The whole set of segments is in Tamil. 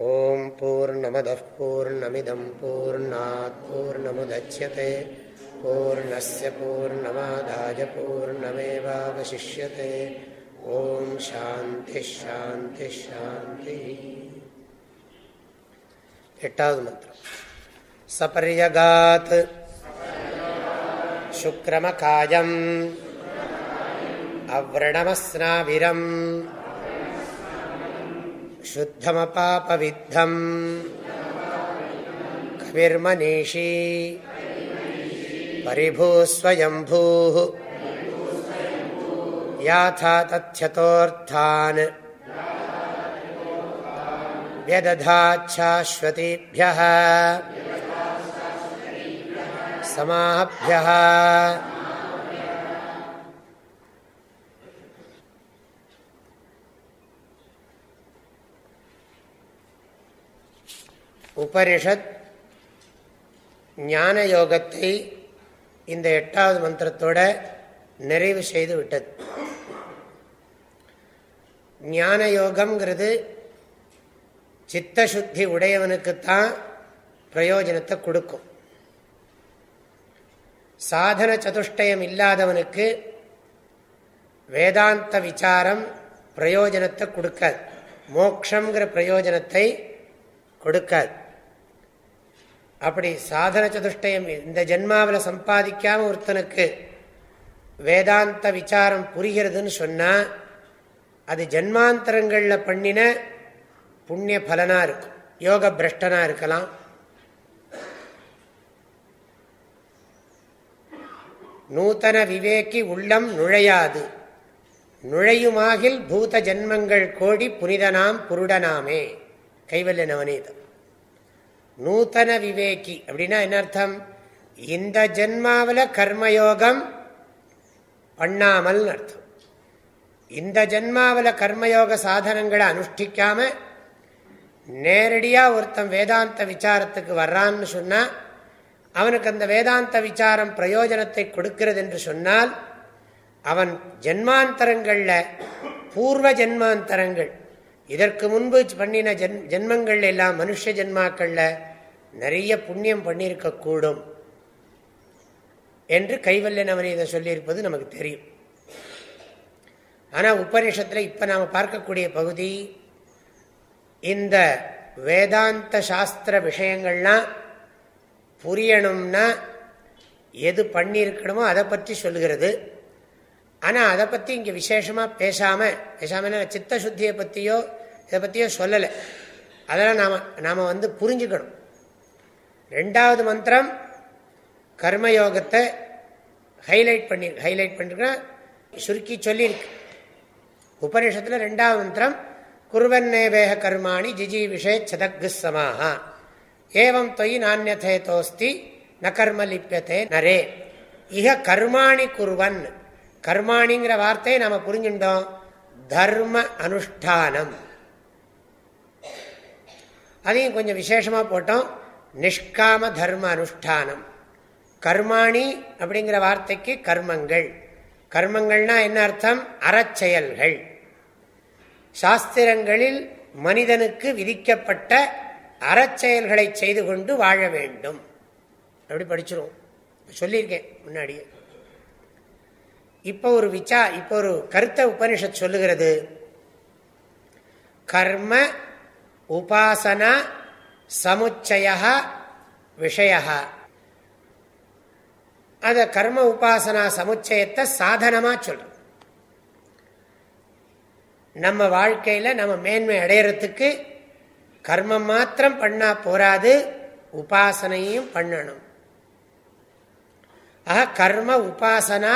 ॐ पूर्णमदः पूर्णमिदं पूर्णात् पूर्णमुदच्यते पूर्णस्य पूर्णमादाय पूर्णमेवावशिष्यते ॐ शान्तिः शान्तिः शान्तिः एटावद् मन्त्रम् सपर्यगात् शुक्रमकायम् अव्रणमस्नाविरम् शुद्धमपापविद्धम्। कविर्मनीषी। परिभूस्वयम्भूः। याथा तथ्यतोऽर्थान् व्यदधाच्छाश्वतीभ्यः। समाभ्यः உபனிஷத் ஞான யோகத்தை இந்த எட்டாவது மந்திரத்தோட நிறைவு செய்து விட்டது. ஞான யோகம்ங்கிறது சித்தசுத்தி உடையவனுக்குத்தான் பிரயோஜனத்தை கொடுக்கும். சாதன சதுஷ்டயம் இல்லாதவனுக்கு வேதாந்த விசாரம் பிரயோஜனத்தை கொடுக்காது. மோக்ஷங்கிற பிரயோஜனத்தை கொடுக்காது. அப்படி சாதன சதுஷ்டயம் இந்த ஜென்மாவில் சம்பாதிக்காம ஒருத்தனுக்கு வேதாந்த விசாரம் புரிகிறதுன்னு சொன்னால் அது ஜென்மாந்தரங்களில் பண்ணின புண்ணிய பலனாக இருக்கும். யோக பிரஷ்டனாக இருக்கலாம். நூத்தன விவேக்கி உள்ளம் நுழையாது. நுழையுமாகில் பூத ஜென்மங்கள் கோடி புனிதனாம் புருடனாமே. கைவல்ய நவநீதம் நூத்தன விவேக்கி அப்படின்னா என்ன அர்த்தம்? இந்த ஜென்மாவில் கர்மயோகம் பண்ணாமல் அர்த்தம். இந்த ஜென்மாவில் கர்மயோக சாதனங்களை அனுஷ்டிக்காம நேரடியாக ஒருத்தன் வேதாந்த விசாரத்துக்கு வர்றான்னு சொன்னால் அவனுக்கு அந்த வேதாந்த விசாரம் பிரயோஜனத்தை கொடுக்கிறது என்று சொன்னால் அவன் ஜென்மாந்தரங்களில் பூர்வ ஜென்மாந்தரங்கள் இதற்கு முன்பு பண்ணின ஜென் ஜென்மங்கள் எல்லாம் மனுஷ ஜென்மாக்களில் நிறைய புண்ணியம் பண்ணியிருக்கக்கூடும் என்று கைவல்ய இதை சொல்லியிருப்பது நமக்கு தெரியும். ஆனால் உபநிஷத்தில் இப்போ நாம் பார்க்கக்கூடிய பகுதி இந்த வேதாந்த சாஸ்திர விஷயங்கள்லாம் புரியணும்னா எது பண்ணியிருக்கணுமோ அதை பற்றி சொல்லுகிறது. ஆனால் அதை பற்றி இங்கே விசேஷமாக பேசாமல் பேசாமல் சித்த சுத்தியை பற்றியோ இதை பற்றியோ சொல்லலை. அதெல்லாம் நாம் நாம் வந்து புரிஞ்சுக்கணும். ரெண்டாவது மந்திரம் கர்மயோகத்தை ஹைலைட் பண்ணி ஹைலைட் பண்ணிருக்கா சுருக்கி சொல்லியிருக்கு. உபநிஷத்தில் ரெண்டாவது மந்திரம் குருவன்னேவேக கர்மாணி ஜிஜி விஷே சதக்கு சமாஹா ஏவம் தொய் நானியதேதோஸ்தி ந கர்ம லிப்பியத்தே நரே. இக கர்மாணி குருவன். கர்மாணிங்கிற வார்த்தையை நம்ம புரிஞ்சுட்டோம் தர்ம அனுஷ்டானம். அதையும் கொஞ்சம் விசேஷமாக போட்டோம். நிஷ்காம தர்ம அனுஷ்டானம். கர்மாணி அப்படிங்கிற வார்த்தைக்கு கர்மங்கள். கர்மங்கள்னா என்ன அர்த்தம்? அறச்செயல்கள். சாஸ்திரங்களில் மனிதனுக்கு விதிக்கப்பட்ட அறச்செயல்களை செய்து கொண்டு வாழ வேண்டும். அப்படி படிச்சிருவோம். சொல்லியிருக்கேன் முன்னாடியே. இப்போ ஒரு விச்சா இப்போ ஒரு கருத்த உபனிஷத் சொல்லுகிறது. கர்ம உபாசனா சமுச்சய விஷய அத கர்ம உபாசனா சமுச்சயத்தை சாதனமா சொல்றோம் நம்ம வாழ்க்கையில நம்ம மேன்மை அடையறதுக்கு கர்மம் மாத்திரம் பண்ணா போராது உபாசனையும் பண்ணணும். ஆக கர்ம உபாசனா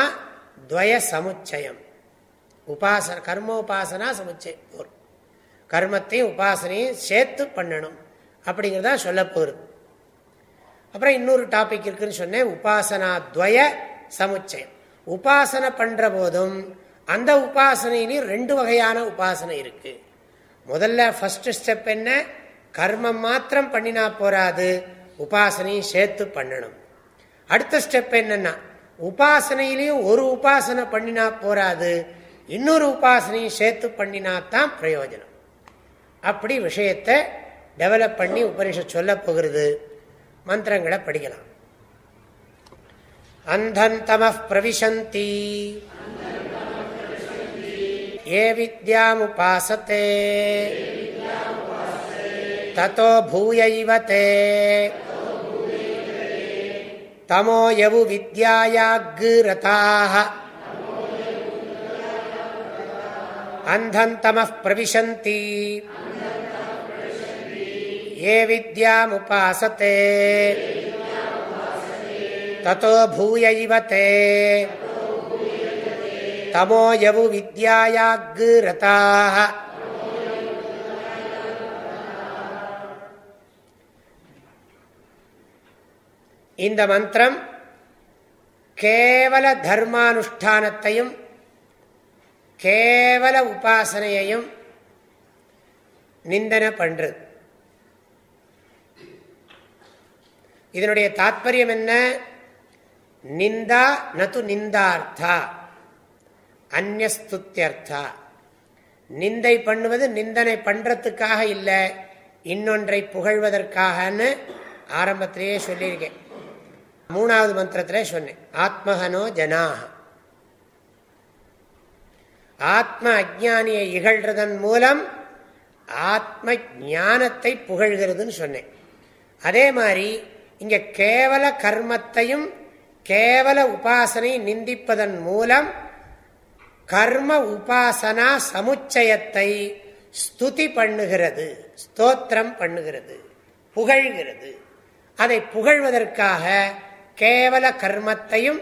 துவய சமுச்சயம். உபாசன கர்மோபாசனா சமுச்சயம் கர்மத்தையும் உபாசனையும் சேர்த்து பண்ணணும். அப்படிங்கிறதா சொல்ல போகுது அப்புறம் இன்னொரு டாபிக் இருக்குன்னு சொன்னேன் உபாசனா துவய சமுச்சயம். உபாசனை பண்ற போதும் அந்த உபாசனையிலையும் ரெண்டு வகையான உபாசனை இருக்கு. முதல்ல ஃபர்ஸ்ட் ஸ்டெப் என்ன? கர்மம் மாத்திரம் பண்ணினா போராது உபாசனையும் சேர்த்து பண்ணணும். அடுத்த ஸ்டெப் என்னன்னா உபாசனையிலையும் ஒரு உபாசனை பண்ணினா போராது இன்னொரு உபாசனையும் சேர்த்து பண்ணினா தான் பிரயோஜனம். அப்படி விஷயத்தை டெவலப் பண்ணி உபனிஷத் சொல்ல போகிறது. மந்திரங்களை படிக்கலாம். அந்தந்தம பிரவிசந்தி. ஏ வித்யாமுபாசத்தே. தோ பூயைவத்தே தமோயவு வித்யாயாகிரதாக அந்தந்தம பிரவிசந்தி. ये विद्यामुपासते ततो भूय इव ते तमो यवु विद्यायाग्रताः இந்த மந்திரம் கேவல தர்மானுஷ்டானத்தையும் கேவல உபாசனையையும் நிந்தனை பண்றது இதனுடைய தாத்பரியம் என்ன? நிந்தா நது நிந்தார்த்தா. அந்நஸ்துத்தியர்த்தா நிந்தை பண்ணுவது நிந்தனை பண்றதுக்காக இல்லை இன்னொன்றை புகழ்வதற்காகன்னு ஆரம்பத்திலேயே சொல்லியிருக்கேன். மூணாவது மந்திரத்திலே சொன்னேன் ஆத்மகனோ ஜனாக ஆத்ம அஜானியை இகழ்றதன் மூலம் ஆத்ம ஞானத்தை புகழ்கிறதுன்னு சொன்னேன். அதே மாதிரி இங்க கேவல கர்மத்தையும் கேவல உபாசனை நிந்திப்பதன் மூலம் கர்ம உபாசனா சமுச்சயத்தை ஸ்துதி பண்ணுகிறது ஸ்தோத்திரம் பண்ணுகிறது புகழ்கிறது. அதை புகழ்வதற்காக கேவல கர்மத்தையும்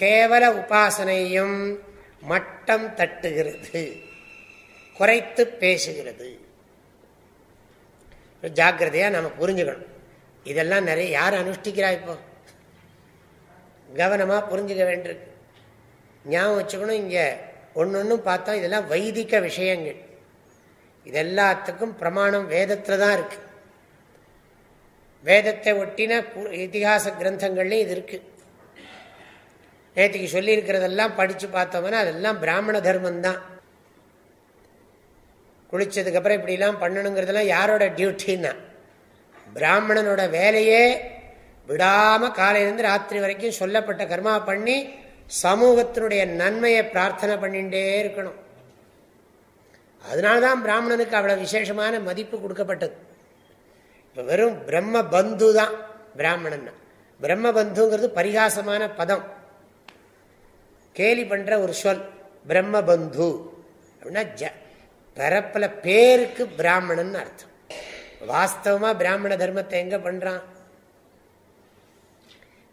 கேவல உபாசனையும் மட்டம் தட்டுகிறது குறைத்து பேசுகிறது. ஜாக்கிரதையா நம்ம புரிஞ்சுக்கணும். இதெல்லாம் நிறைய யார் அனுஷ்டிக்கிறா இப்போ? கவனமா புரிஞ்சுக்க வேண்டியிருக்கு. ஞாபகம் வச்சுக்கணும் இங்க ஒன்னொன்னு பார்த்தா இதெல்லாம் வைதிக விஷயங்கள். இதெல்லாத்துக்கும் பிரமாணம் வேதத்துல தான் இருக்கு. வேதத்தை ஒட்டின இத்திகாச கிரந்தங்கள்லேயும் இது இருக்கு. நேற்றுக்கு சொல்லியிருக்கிறதெல்லாம் படித்து பார்த்தோம்னா அதெல்லாம் பிராமண தர்மம் குளிச்சதுக்கப்புறம் இப்படிலாம் பண்ணணுங்கிறதெல்லாம் யாரோட டியூட்டின்னா? பிராமணனோட வேலையே விடாமல் காலையிலேருந்து ராத்திரி வரைக்கும் சொல்லப்பட்ட கர்மா பண்ணி சமூகத்தினுடைய நன்மையை பிரார்த்தனை பண்ணிகிட்டே இருக்கணும். அதனால்தான் பிராமணனுக்கு அவ்வளோ விசேஷமான மதிப்பு கொடுக்கப்பட்டது. இப்போ வெறும் பிரம்ம பந்து தான் பிராமணன் பிரம்ம பந்துங்கிறது பரிகாசமான பதம். கேலி பண்ற ஒரு சொல் பிரம்ம பந்து. அப்படின்னா பிறப்பில் பேருக்கு பிராமணன் அர்த்தம். வாஸ்தவமா பிராமண தர்மத்தை எங்க பண்றான்?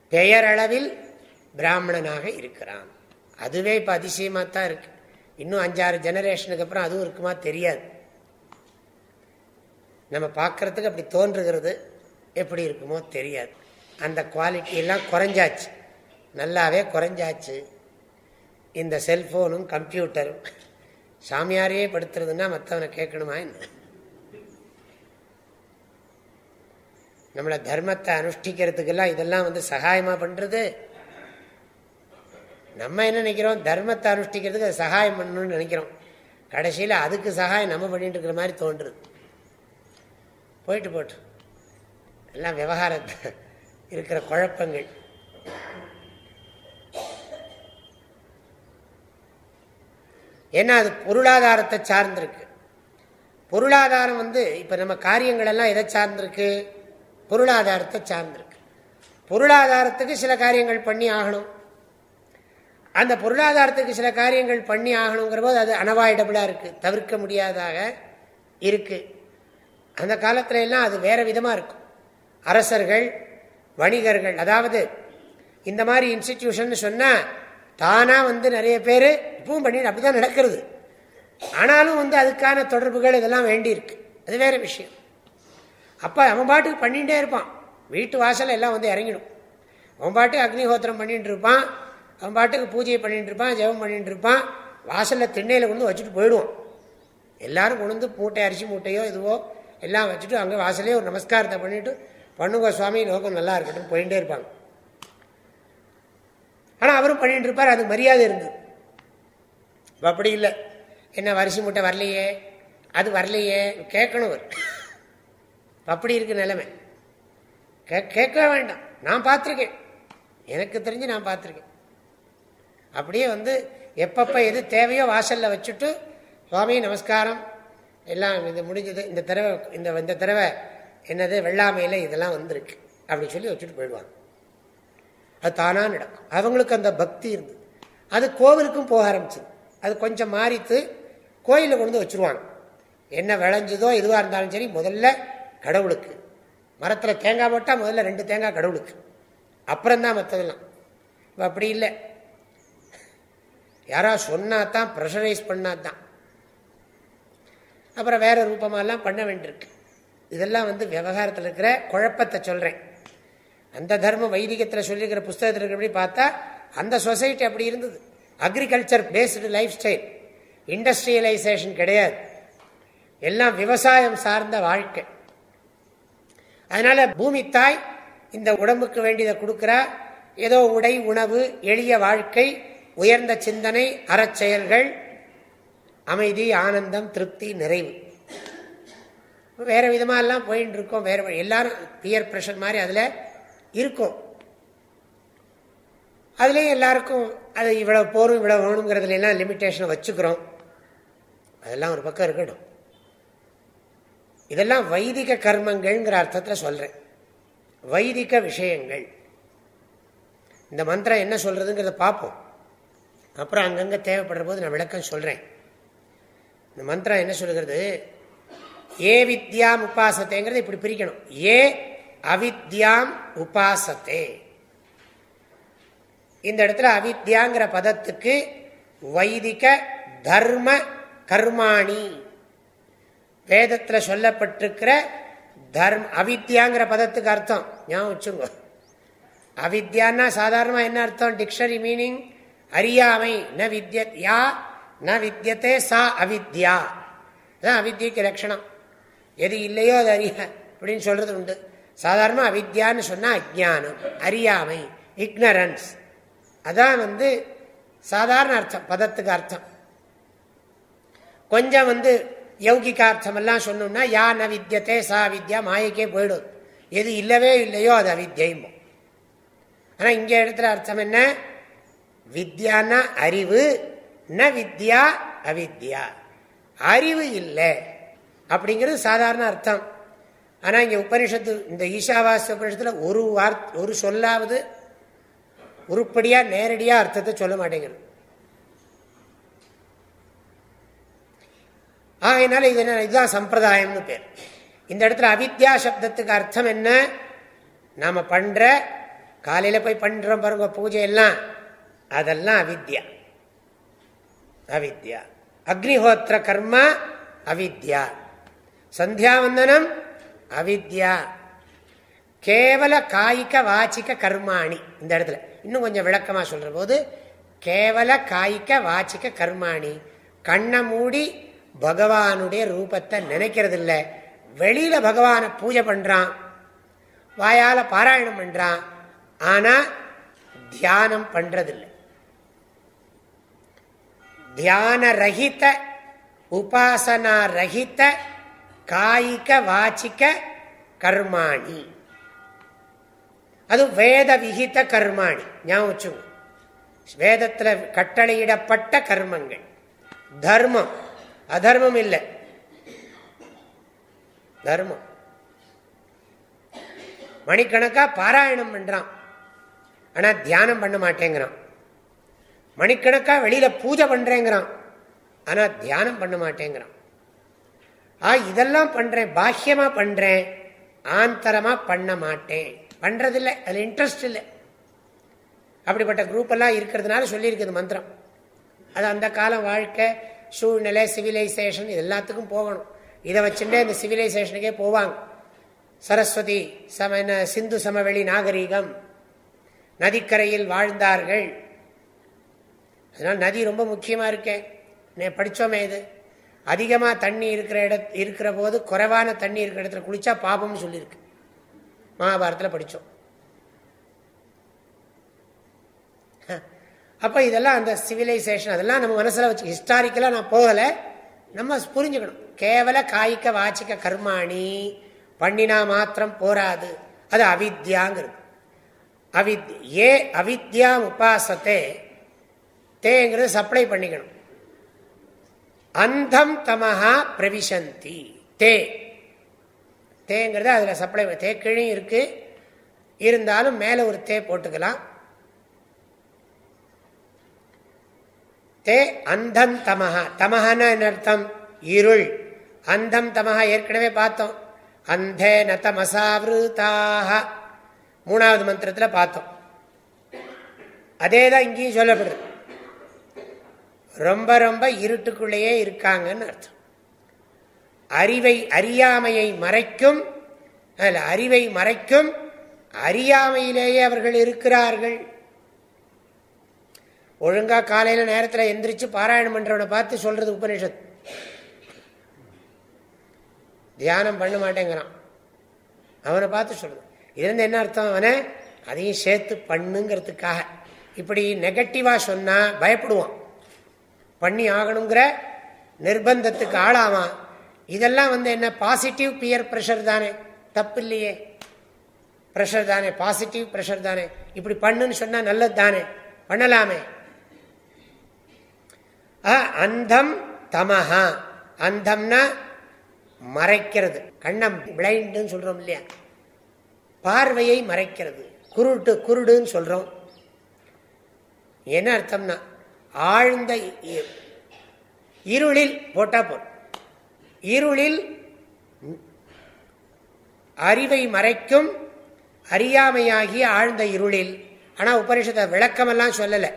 பெயரளவில் பிராமணனாக இருக்கிறான். அதுவே இப்ப அதிசயமா தான் இருக்கு. இன்னும் அஞ்சாறு ஜெனரேஷனுக்கு அப்புறம் அதுவும் இருக்குமா தெரியாது. நம்ம பார்க்கறதுக்கு அப்படி தோன்றுகிறது எப்படி இருக்குமோ தெரியாது. அந்த குவாலிட்டி எல்லாம் குறைஞ்சாச்சு. நல்லாவே குறைஞ்சாச்சு. இந்த செல்போனும் கம்ப்யூட்டரும் சாமியாரையே படுத்துறதுன்னா மற்றவனை கேட்கணுமா என்ன? நம்மளை தர்மத்தை அனுஷ்டிக்கிறதுக்கெல்லாம் இதெல்லாம் வந்து சகாயமா பண்றது? நம்ம என்ன நினைக்கிறோம்? தர்மத்தை அனுஷ்டிக்கிறதுக்கு அது சகாயம் பண்ணணும்னு நினைக்கிறோம். கடைசியில் அதுக்கு சகாயம் நம்ம பண்ணிட்டு இருக்கிற மாதிரி தோன்றுறது போயிட்டு போட்டு. எல்லாம் விவகாரத்தை இருக்கிற குழப்பங்கள். ஏன்னா அது பொருளாதாரத்தை சார்ந்திருக்கு. பொருளாதாரம் வந்து இப்போ நம்ம காரியங்கள் எல்லாம் எதை சார்ந்திருக்கு? பொருளாதாரத்தை சார்ந்திருக்கு. பொருளாதாரத்துக்கு சில காரியங்கள் பண்ணி ஆகணும். அந்த பொருளாதாரத்துக்கு சில காரியங்கள் பண்ணி ஆகணுங்கிற போது அது அனவாய்டபுளாக இருக்குது தவிர்க்க முடியாதாக இருக்கு. அந்த காலத்துல எல்லாம் அது வேறு விதமாக இருக்கும். அரசர்கள் வணிகர்கள் அதாவது இந்த மாதிரி இன்ஸ்டிடியூஷன் சொன்னால் தானாக வந்து நிறைய பேர் இப்பவும் பண்ணிட்டு அப்படிதான் நடக்கிறது. ஆனாலும் வந்து அதுக்கான தொடர்புகள் இதெல்லாம் வேண்டியிருக்கு. அது வேற விஷயம். அப்போ அவன் பாட்டுக்கு பண்ணிகிட்டே இருப்பான். வீட்டு வாசல் எல்லாம் வந்து இறங்கிடும். அவன் பாட்டுக்கு அக்னிஹோத்திரம் பண்ணிட்டு இருப்பான். அவன் பாட்டுக்கு பூஜையை பண்ணிட்டு இருப்பான் ஜெபம் பண்ணிட்டு இருப்பான். வாசலில் திண்ணையில் கொண்டு வச்சுட்டு போயிடுவான். எல்லாரும் கொண்டு வந்து மூட்டை அரிசி மூட்டையோ இதுவோ எல்லாம் வச்சுட்டு அங்கே வாசலே ஒரு நமஸ்காரத்தை பண்ணிட்டு பண்ணுங்க சுவாமி லோகம் நல்லா இருக்கட்டும் போயிட்டே இருப்பாங்க. ஆனால் அவரும் பண்ணிட்டு இருப்பார் அதுக்கு மரியாதை இருந்தது அப்படி இல்லை. என்ன வரிசை மூட்டை வரலையே? அது வரலையே? கேட்கணும் அவர். அப்படி இருக்கு நிலைமை. கேட்க வேண்டாம். நான் பார்த்துருக்கேன். எனக்கு தெரிஞ்சு நான் பார்த்துருக்கேன். அப்படியே வந்து எப்பப்போ எது தேவையோ வாசலில் வச்சுட்டு சுவாமி நமஸ்காரம் எல்லாம் இது முடிஞ்சது. இந்த தடவை இந்த இந்த தடவை என்னது வெள்ளாமையில் இதெல்லாம் வந்திருக்கு. அப்படின்னு சொல்லி வச்சுட்டு போயிடுவாங்க. அது தானாக நடக்கும். அவங்களுக்கு அந்த பக்தி இருந்தது. அது கோவிலுக்கும் போக ஆரம்பிச்சது. அது கொஞ்சம் மாறித்து கோயிலில் கொண்டு வந்து வச்சுருவாங்க. என்ன விளைஞ்சதோ எதுவாக இருந்தாலும் சரி முதல்ல கடவுளுக்கு. மரத்தில் தேங்காய் போட்டால் முதல்ல ரெண்டு தேங்காய் கடவுளுக்கு. அப்புறம்தான் மற்றதெல்லாம் இப்போ அப்படி இல்லை. யாரா சொன்னா தான் ப்ரெஷரைஸ் பண்ணால் தான் அப்புறம் வேறு ரூபமாலாம் பண்ண வேண்டியிருக்கு. இதெல்லாம் வந்து விவகாரத்தில் இருக்கிற குழப்பத்தை சொல்கிறேன் அந்த தர்மம் வைதிகத்தில் சொல்லியிருக்கிற புஸ்தகத்தில் இருக்கிறபடி பார்த்தா அந்த சொசைட்டி அப்படி இருந்தது. Agriculture based life style industrialisation கிடையாது. எல்லாம் விவசாயம் சார்ந்த வாழ்க்கை. அதனால பூமி தாய் இந்த உடம்புக்கு வேண்டியதை கொடுக்குறா. ஏதோ உடை உணவு எளிய வாழ்க்கை உயர்ந்த சிந்தனை அறச்செயல்கள் அமைதி ஆனந்தம் திருப்தி நிறைவு. வேற விதமா எல்லாம் போயின்னு இருக்கோம் வேற எல்லாரும் பியர் பிரஷர் மாதிரி அதில் இருக்கும். அதுலேயும் எல்லாருக்கும் அது இவ்வளோ போரும் இவ்வளோ வேணுங்கிறதுலாம் லிமிட்டேஷனை வச்சுக்கிறோம். அதெல்லாம் ஒரு பக்கம் இருக்கட்டும் இதெல்லாம் வைதிக கர்மங்கள்ங்கிற அர்த்தத்தில் சொல்கிறேன் வைதிக விஷயங்கள். இந்த மந்திரம் என்ன சொல்கிறதுங்கிறத பார்ப்போம். அப்புறம் அங்கங்கே தேவைப்படுற போது நான் விளக்கம் சொல்கிறேன் இந்த மந்திரம் என்ன சொல்கிறது ஏ வித்யா உபாசத்தைங்கிறத இப்படி பிரிக்கணும். ஏ அவித்யாம் உபாசத்தே. இந்த இடத்துல அவித்யாங்கிற பதத்துக்கு வைதிக தர்ம கர்மாணி. வேதத்தில் சொல்லப்பட்டிருக்கிற தர்ம அவித்யாங்கிற பதத்துக்கு அர்த்தம். ஞாபகம் வச்சுங்க அவித்யான்னா சாதாரணமாக என்ன அர்த்தம்? டிக்ஷனரி மீனிங் அறியாமை. ந வித்ய யா ந வித்தியத்தே சா அவித்யா. அதான் அவித்தியக்கு லட்சணம். எது இல்லையோ அது அறிய அப்படின்னு சொல்றது உண்டு. சாதாரண அவித்யான்னு சொன்னால் அஜானம் அறியாமை இக்னரன்ஸ் அதான் வந்து சாதாரண அர்த்தம் பதத்துக்கு அர்த்தம். கொஞ்சம் வந்து யௌகிகார்த்தம் எல்லாம் சொன்னோம்னா யா ந வித்தியத்தே சா வித்யா மாயக்கே போயிடும். எது இல்லவே இல்லையோ அது அவித்யம் ஆனால் இங்கே இடத்துல அர்த்தம் என்ன? வித்யானா அறிவு ந வித்யா அவித்யா. அறிவு இல்லை. அப்படிங்கிறது சாதாரண அர்த்தம். ஆனால் இங்கே உபனிஷத்து இந்த ஈஷாவாச உபனிஷத்தில் ஒரு வார்த்தை ஒரு சொல்லாவது உருப்படியாக நேரடியாக அர்த்தத்தை சொல்ல மாட்டேங்கிறது ஆகையினால இது என்ன இதுதான் சம்பிரதாயம்னு பேர். இந்த இடத்துல அவித்யா சப்தத்துக்கு அர்த்தம் என்ன? நாம பண்ணுற காலையில் போய் பண்றோம் பாருங்க பூஜை எல்லாம். அதெல்லாம் அவித்யா. அவித்யா. அக்னிஹோத்திர கர்மா அவித்யா. சந்தியாவந்தனம் அவித்யா. கேவல காய்க வாச்சிக்க கர்மாணி. இந்த இடத்துல. இன்னும் கொஞ்சம் விளக்கமா சொல்ற போது கேவல காய்க வாச்சிக்க கர்மாணி. கண்ணை மூடி பகவானுடைய ரூபத்தை நினைக்கிறது இல்லை வெளியில பகவானை பூஜை பண்றான். வாயால பாராயணம் பண்றான். ஆனா தியானம் பண்றதில்லை. தியான ரஹித உபாசனா ரஹித காய்க வாச்சிக்க கர்மாணி. அது வேத விகித கர்மாணி. ஞாபகம் வேதத்தில் கட்டளையிடப்பட்ட கர்மங்கள். தர்மம். அதர்மம் இல்லை. தர்மம். மணிக்கணக்கா பாராயணம் பண்றான். ஆனா தியானம் பண்ண மாட்டேங்கிறான். மணிக்கணக்கா வெளியில பூஜை பண்றேங்கிறான். ஆனா தியானம் பண்ண மாட்டேங்கிறான். ஆ இதெல்லாம் பண்றேன் பாஹ்யமா பண்றேன். ஆந்தரமா பண்ண மாட்டேன். பண்றதில்லை அதுல இன்ட்ரெஸ்ட் இல்லை. அப்படிப்பட்ட குரூப் எல்லாம் இருக்கிறதுனால சொல்லியிருக்குது மந்திரம். அது அந்த காலம் வாழ்க்கை சூழ்நிலை சிவிலைசேஷன் இது எல்லாத்துக்கும் போகணும். இதை வச்சுட்டே இந்த சிவிலைசேஷனுக்கே போவாங்க. சரஸ்வதி சம சிந்து சமவெளி நாகரீகம். நதிக்கரையில் வாழ்ந்தார்கள். அதனால் நதி ரொம்ப முக்கியமாக இருக்கேன் படித்தோமே இது. அதிகமாக தண்ணி இருக்கிற இட இருக்கிற போது குறைவான தண்ணி இருக்கிற இடத்துல குளிச்சா பாபம்னு சொல்லியிருக்கு. மகாபாரத்தில் படித்தோம் அப்போ இதெல்லாம் அந்த சிவிலைசேஷன் அதெல்லாம் நம்ம மனசில் வச்சு ஹிஸ்டாரிக்கலாக நான் போகலை. நம்ம புரிஞ்சுக்கணும். கேவல காய்க்க வாச்சிக்க கர்மாணி பண்ணினா மாத்திரம் போராது. அது அவித்யாங்கிறது. அவித் ஏ அவித்யா உபாசத்தே தேங்கிறது சப்ளை பண்ணிக்கணும். அந்தம் தமஹா பிரவிசந்தி. தே. தேங்கிறது அதில் சப்ளை தே கிழியும் இருக்கு. இருந்தாலும் மேலே ஒரு தே போட்டுக்கலாம். தே அந்தம் தமஹா. தமஹான அர்த்தம்? இருள். அந்தம் தமஹா ஏற்கனவே பார்த்தோம். அந்தே நதமசாவிருதாக மூணாவது மந்திரத்தில் பார்த்தோம். அதே தான் இங்கேயும் சொல்லப்படுது. ரொம்ப ரொம்ப இருட்டுக்குள்ளேயே இருக்காங்கன்னு அர்த்தம். அறிவை அறியாமையை மறைக்கும் அறிவை மறைக்கும் அறியாமையிலேயே அவர்கள் இருக்கிறார்கள். ஒழுங்கா காலையில நேரத்தில் எந்திரிச்சு பாராயணம் பண்றவனை பார்த்து சொல்றது உபநிஷத். தியானம் பண்ண மாட்டேங்கிறான். அவனை பார்த்து சொல்றது. இருந்து என்ன அர்த்தம் அவனை? அதையும் சேர்த்து பண்ணுங்கிறதுக்காக. இப்படி நெகட்டிவா சொன்னா பயப்படுவான். பண்ணி ஆகணுங்கிற நிர்பந்தத்துக்கு ஆளாமா இதெல்லாம் வந்து என்ன பாசிட்டிவ் பியர் ப்ரெஷர் தானே. தப்பு இல்லையே ப்ரெஷர் தானே பாசிட்டிவ் ப்ரெஷர் தானே. இப்படி பண்ணுன்னு சொன்னா நல்லது தானே. பண்ணலாமே. அந்தம் தமஹா. அந்தம்னா மறைக்கிறது. கண்ணம் பிளைண்டுன்னு சொல்றோம் இல்லையா? பார்வையை மறைக்கிறது. குருட்டு குருடுன்னு சொல்றோம். என்ன அர்த்தம்னா? ஆழ்ந்த இருளில் போட்டா போதும். இருளில் அறிவை மறைக்கும் அறியாமையாகிய ஆழ்ந்த இருளில் ஆனா உபனிஷத்தை விளக்கமெல்லாம் சொல்லலை.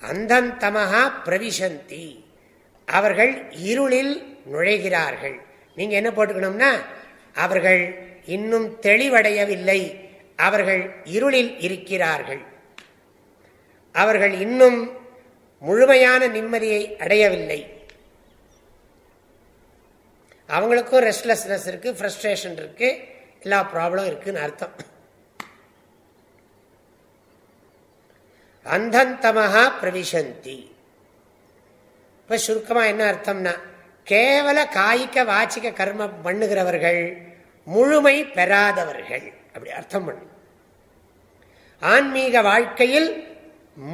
அந்தந்தமகா பிரவிசந்தி. அவர்கள் இருளில் நுழைகிறார்கள். நீங்க என்ன போட்டுக்கணும்னா அவர்கள் இன்னும் தெளிவடையவில்லை. அவர்கள் இருளில் இருக்கிறார்கள். அவர்கள் இன்னும் முழுமையான நிம்மதியை அடையவில்லை. அவங்களுக்கும் ரெஸ்ட்லெஸ்னஸ் இருக்கு ஃப்ரஸ்ட்ரேஷன் இருக்கு எல்லா ப்ராப்ளம் இருக்குன்னு அர்த்தம். அந்தந்தமஹா பிரவிசந்தி. இப்ப சுருக்கமா என்ன அர்த்தம்னா கேவல காய்க்க வாச்சிக்க கர்மம் பண்ணுகிறவர்கள் முழுமை பெறாதவர்கள். அப்படி அர்த்தம் பண்ணு. ஆன்மீக வாழ்க்கையில்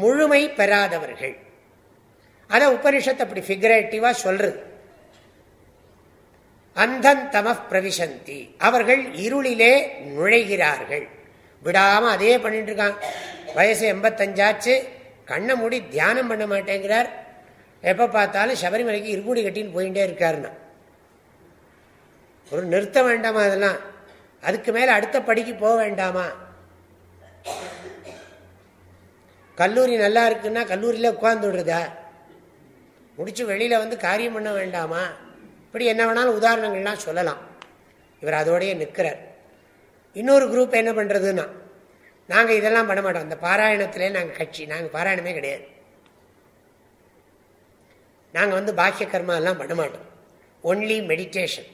முழுமை பெறாதவர்கள். அத உபனிஷத் அப்படி பிகரேட்டிவா சொல்றது. அந்தந்தம பிரவிசந்தி. அவர்கள் இருளிலே நுழைகிறார்கள். விடாம அதே பண்ணிட்டு இருக்காங்க வயசு எண்பத்தஞ்சாச்சு. கண்ணை மூடி தியானம் பண்ண மாட்டேங்கிறார். எப்ப பார்த்தாலும் சபரிமலைக்கு இருமுடி கட்டின்னு போயிட்டே இருக்காருன்னா. ஒரு நிறுத்த வேண்டாமா அதெல்லாம்? அதுக்கு மேல அடுத்த படிக்கு போக வேண்டாமா? கல்லூரி நல்லா இருக்குன்னா கல்லூரியில உட்கார்ந்து விடுறதா? முடிச்சு வெளியில வந்து காரியம் பண்ண வேண்டாமா? இப்படி என்ன வேணாலும் உதாரணங்கள்லாம் சொல்லலாம். இவர் அதோடய நிற்கிறார். இன்னொரு குரூப் என்ன பண்ணுறதுன்னா நாங்கள் இதெல்லாம் பண்ண மாட்டோம். அந்த பாராயணத்திலே நாங்கள் கட்சி நாங்கள் பாராயணமே கிடையாது. நாங்கள் வந்து பாக்கிய கர்மா எல்லாம் பண்ண மாட்டோம். ஒன்லி மெடிடேஷன்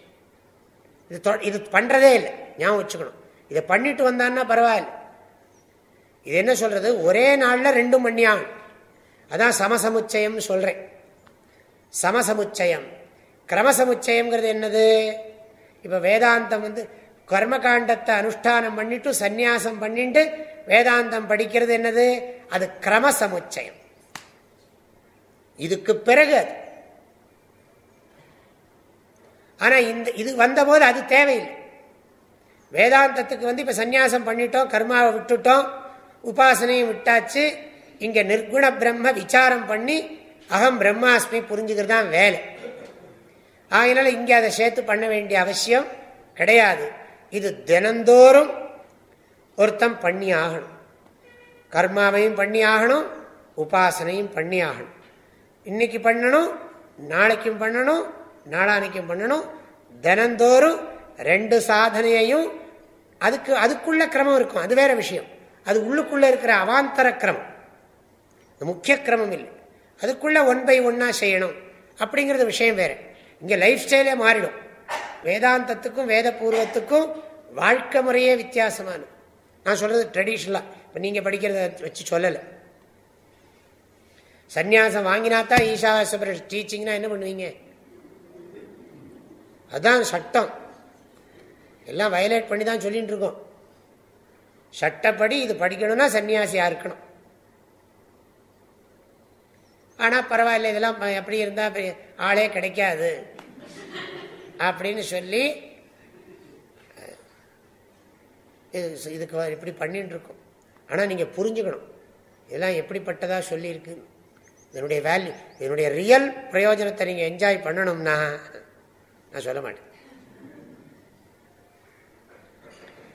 இது இது பண்ணுறதே இல்லை. ஞாபகம் வச்சுக்கணும். இதை பண்ணிட்டு வந்தான்னா பரவாயில்ல. இது என்ன சொல்கிறது ஒரே நாளில் ரெண்டும் பண்ணியாகும் அதான் சமசமுச்சயம்னு சொல்கிறேன் சமசமுச்சயம். கிரமசமுச்சயம்ங்கிறது என்னது? இப்போ வேதாந்தம் வந்து கர்மகாண்டத்தை அனுஷ்டானம் பண்ணிட்டு சந்நியாசம் பண்ணிட்டு வேதாந்தம் படிக்கிறது என்னது? அது கிரம சமுச்சயம் இதுக்கு பிறகு அது. ஆனா இந்த இது வந்தபோது அது தேவையில்லை. வேதாந்தத்துக்கு வந்து இப்ப சந்நியாசம் பண்ணிட்டோம் கர்மாவை விட்டுட்டோம் உபாசனையும் விட்டாச்சு இங்க நிர்குண பிரம்ம விசாரம் பண்ணி அகம் பிரம்மாஸ்மி புரிஞ்சுக்கிறது தான் வேலை. ஆகினால இங்கே அதை சேர்த்து பண்ண வேண்டிய அவசியம் கிடையாது. இது தினந்தோறும் ஒருத்தம் பண்ணி ஆகணும். கர்மாவையும் பண்ணி ஆகணும் உபாசனையும் பண்ணி ஆகணும். இன்னைக்கு பண்ணணும் நாளைக்கும் பண்ணணும் நாளானைக்கும் பண்ணணும். தினந்தோறும் ரெண்டு சாதனையையும் அதுக்கு அதுக்குள்ள கிரமம் இருக்கும். அது வேற விஷயம். அது உள்ளுக்குள்ள இருக்கிற அவாந்தர கிரமம். முக்கிய கிரமம் இல்லை. அதுக்குள்ள ஒன் பை ஒன்னா செய்யணும். அப்படிங்கிறது விஷயம் வேற. இங்க லைஃப் ஸ்டைலே மாறிடும். வேதாந்தத்துக்கும் வேத பூர்வத்துக்கும் வாழ்க்கை முறையே வித்தியாசமானது. நான் சொல்றது ட்ரெடிஷ்னலா இப்போ நீங்க படிக்கிறத வச்சு சொல்லலை. சந்நியாசம் வாங்கினாத்தான் ஈஷாவாசபர டீச்சிங்னா என்ன பண்ணுவீங்க? அதுதான் சட்டம். எல்லாம் வயலேட் பண்ணி தான் சொல்லிட்டு இருக்கோம். சட்டப்படி இது படிக்கணும்னா சன்னியாசியாக இருக்கணும். ஆனால் பரவாயில்ல இதெல்லாம் எப்படி இருந்தால் ஆளே கிடைக்காது. அப்படின்னு சொல்லி இதுக்கு இப்படி பண்ணிட்டு இருக்கோம் ஆனால் நீங்கள் புரிஞ்சுக்கணும். இதெல்லாம் எப்படிப்பட்டதாக சொல்லியிருக்கு. இதனுடைய வேல்யூ இதனுடைய ரியல் பிரயோஜனத்தை நீங்கள் என்ஜாய் பண்ணணும்னா நான் சொல்ல மாட்டேன்.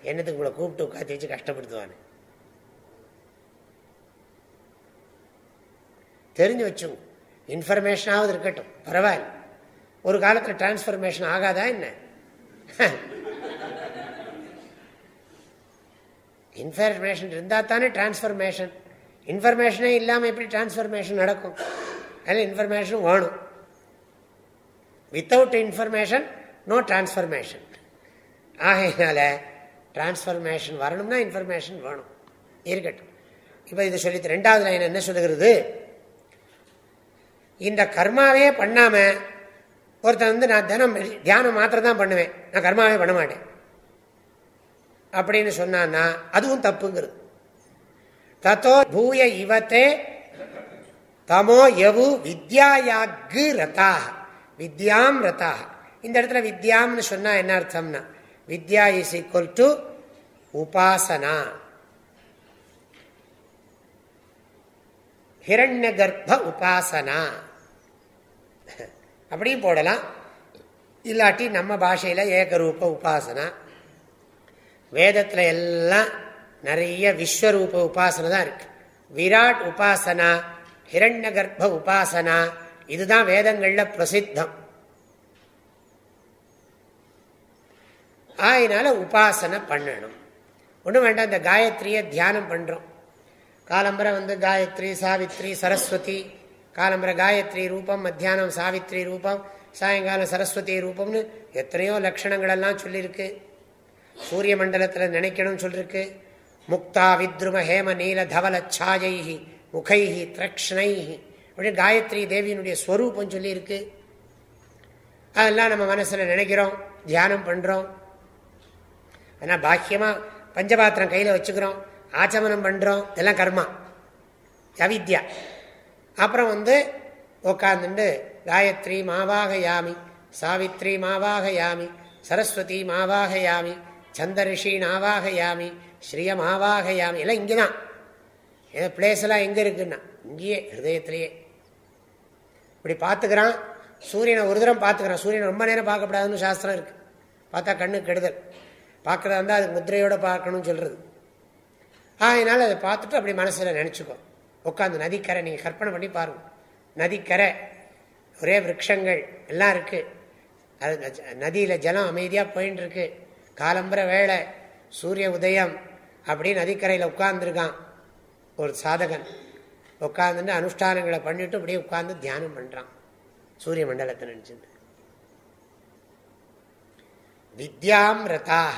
என்னத்துக்கு உங்களை கூப்பிட்டு உட்காந்து வச்சு கஷ்டப்படுத்துவானு? தெரிஞ்சு வச்சுங்க. இன்ஃபர்மேஷனாவது இருக்கட்டும். பரவாயில்ல. ஒரு காலத்தில் டிரான்ஸ்பர்மேஷன் ஆகாதா என்ன? இன்ஃபர்மேஷன் இருந்தால் தானே டிரான்ஸ்ஃபர்மேஷன் இன்ஃபர்மேஷனே இல்லாமல் எப்படி டிரான்ஸ்ஃபர்மேஷன் நடக்கும்? அதில் இன்ஃபர்மேஷன் வேணும். வித்தவுட் இன்ஃபர்மேஷன் நோ டிரான்ஸ்ஃபர்மேஷன் ஆகையினால டிரான்ஸ்ஃபர்மேஷன் வரணும்னா இன்ஃபர்மேஷன் வேணும். இருக்கட்டும். இப்போ இது சொல்லி ரெண்டாவது லைன் என்ன சொல்லுகிறது? இந்த கர்மாவே பண்ணாம ஒருத்தன் வந்து நான் தினம் தியானம் மாத்திரம் தான் பண்ணுவேன். நான் கர்மாவே பண்ண மாட்டேன். அப்படின்னு சொன்னான்னா அதுவும் தப்புங்கிறது. தத்தோ பூய இவத்தே தமோ எவு வித்யாயாக்கு ரத்தாக வித்யாம் ரத்தாக இந்த இடத்துல வித்யாம்னு சொன்னா என்ன அர்த்தம்னா வித்யா இஸ் ஈக்குவல் டு உபாசனா. ஹிரண்ய கர்ப்ப உபாசனா. அப்படியும் போடலாம். இல்லாட்டி நம்ம பாஷையில் ஏகரூப உபாசனா. வேதத்தில் எல்லாம் நிறைய விஸ்வரூப உபாசனை தான் இருக்கு. விராட் உபாசனா ஹிரண்ய கர்ப்ப உபாசனா இதுதான் வேதங்களில் பிரசித்தம். ஆயினால உபாசனை பண்ணணும். ஒன்றும் வேண்டாம் இந்த காயத்ரியை தியானம் பண்ணுறோம் காலம்பரை வந்து காயத்ரி சாவித்ரி சரஸ்வதி காலம்பரை காயத்ரி ரூபம் மத்தியானம் சாவித்ரி ரூபம் சாயங்காலம் சரஸ்வதி ரூபம்னு எத்தனையோ லட்சணங்களெல்லாம் சொல்லியிருக்கு சூரிய மண்டலத்தில் நினைக்கணும்னு சொல்லிருக்கு. முக்தா வித்ரும ஹேம நீல தவல சாயைஹி முகைஹி திரக்ஷ்ணைஹி. அப்படின்னு காயத்ரி தேவியினுடைய ஸ்வரூபம் சொல்லியிருக்கு. அதெல்லாம் நம்ம மனசில் நினைக்கிறோம் தியானம் பண்ணுறோம் ஆனால் பாக்கியமாக பஞ்சபாத்திரம் கையில் வச்சுக்கிறோம் ஆச்சமனம் பண்ணுறோம் இதெல்லாம் கர்மா அவித்யா. அப்புறம் வந்து உட்காந்துட்டு காயத்ரி மாவாக யாமி சாவித்ரி மாவாக யாமி சரஸ்வதி மாவாக யாமி சந்தரிஷி நாவாக யாமி ஸ்ரீய மாவாக யாமி எல்லாம் இங்கே தான் ஏதோ பிளேஸ் எல்லாம் எங்கே இருக்குன்னா இங்கேயே ஹிருதயத்திலேயே. இப்படி பார்த்துக்கிறான் சூரியனை ஒரு தரம் பார்த்துக்கிறான். சூரியனை ரொம்ப நேரம் பார்க்கக்கூடாதுன்னு சாஸ்திரம் இருக்கு. பார்த்தா கண்ணு கெடுதல். பார்க்குறதா இருந்தால் அது முத்திரையோடு பார்க்கணும்னு சொல்கிறது அதனால் அதை பார்த்துட்டு அப்படி மனசில் நினச்சிக்கோ. உட்காந்து நதிக்கரை நீங்கள் கற்பனை பண்ணி பாருங்க. நதிக்கரை ஒரே விரக்ஷங்கள் எல்லாம் இருக்குது அது நதியில் ஜலம் அமைதியாக போயின்னு இருக்கு காலம்புற வேலை சூரிய உதயம் அப்படின்னு நதிக்கரையில் உட்கார்ந்துருக்கான் ஒரு சாதகன். உட்காந்துட்டு அனுஷ்டானங்களை பண்ணிட்டு அப்படியே உட்காந்து தியானம் பண்ணுறான் சூரிய மண்டலத்தை நினச்சிட்டு வித்யாம் ரதாக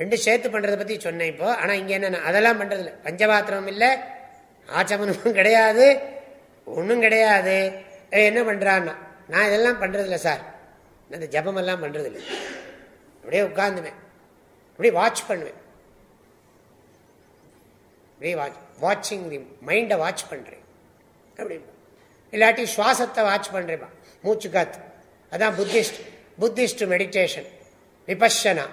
ரெண்டு சேர்த்து பண்ணுறதை பற்றி சொன்னேன் இப்போ. ஆனால் இங்கே என்ன அதெல்லாம் பண்ணுறதில்ல பஞ்சபாத்திரமும் இல்லை ஆச்சமனமும் கிடையாது ஒன்றும் கிடையாது. என்ன பண்ணுறான்னா நான் இதெல்லாம் பண்ணுறதில்ல சார். நான் இந்த ஜபமெல்லாம் பண்ணுறதில்ல அப்படியே உட்காந்துவேன் அப்படியே வாட்ச் பண்ணுவேன். அப்படியே வாட்ச் வாட்சிங் தி மைண்டை வாட்ச் பண்ணுறேன் அப்படி இல்லாட்டி சுவாசத்தை வாட்ச் பண்ணுறேப்பா மூச்சு காத்து அதான் புத்திஸ்ட் புத்திஸ்ட் மெடிடேஷன் விபஷனா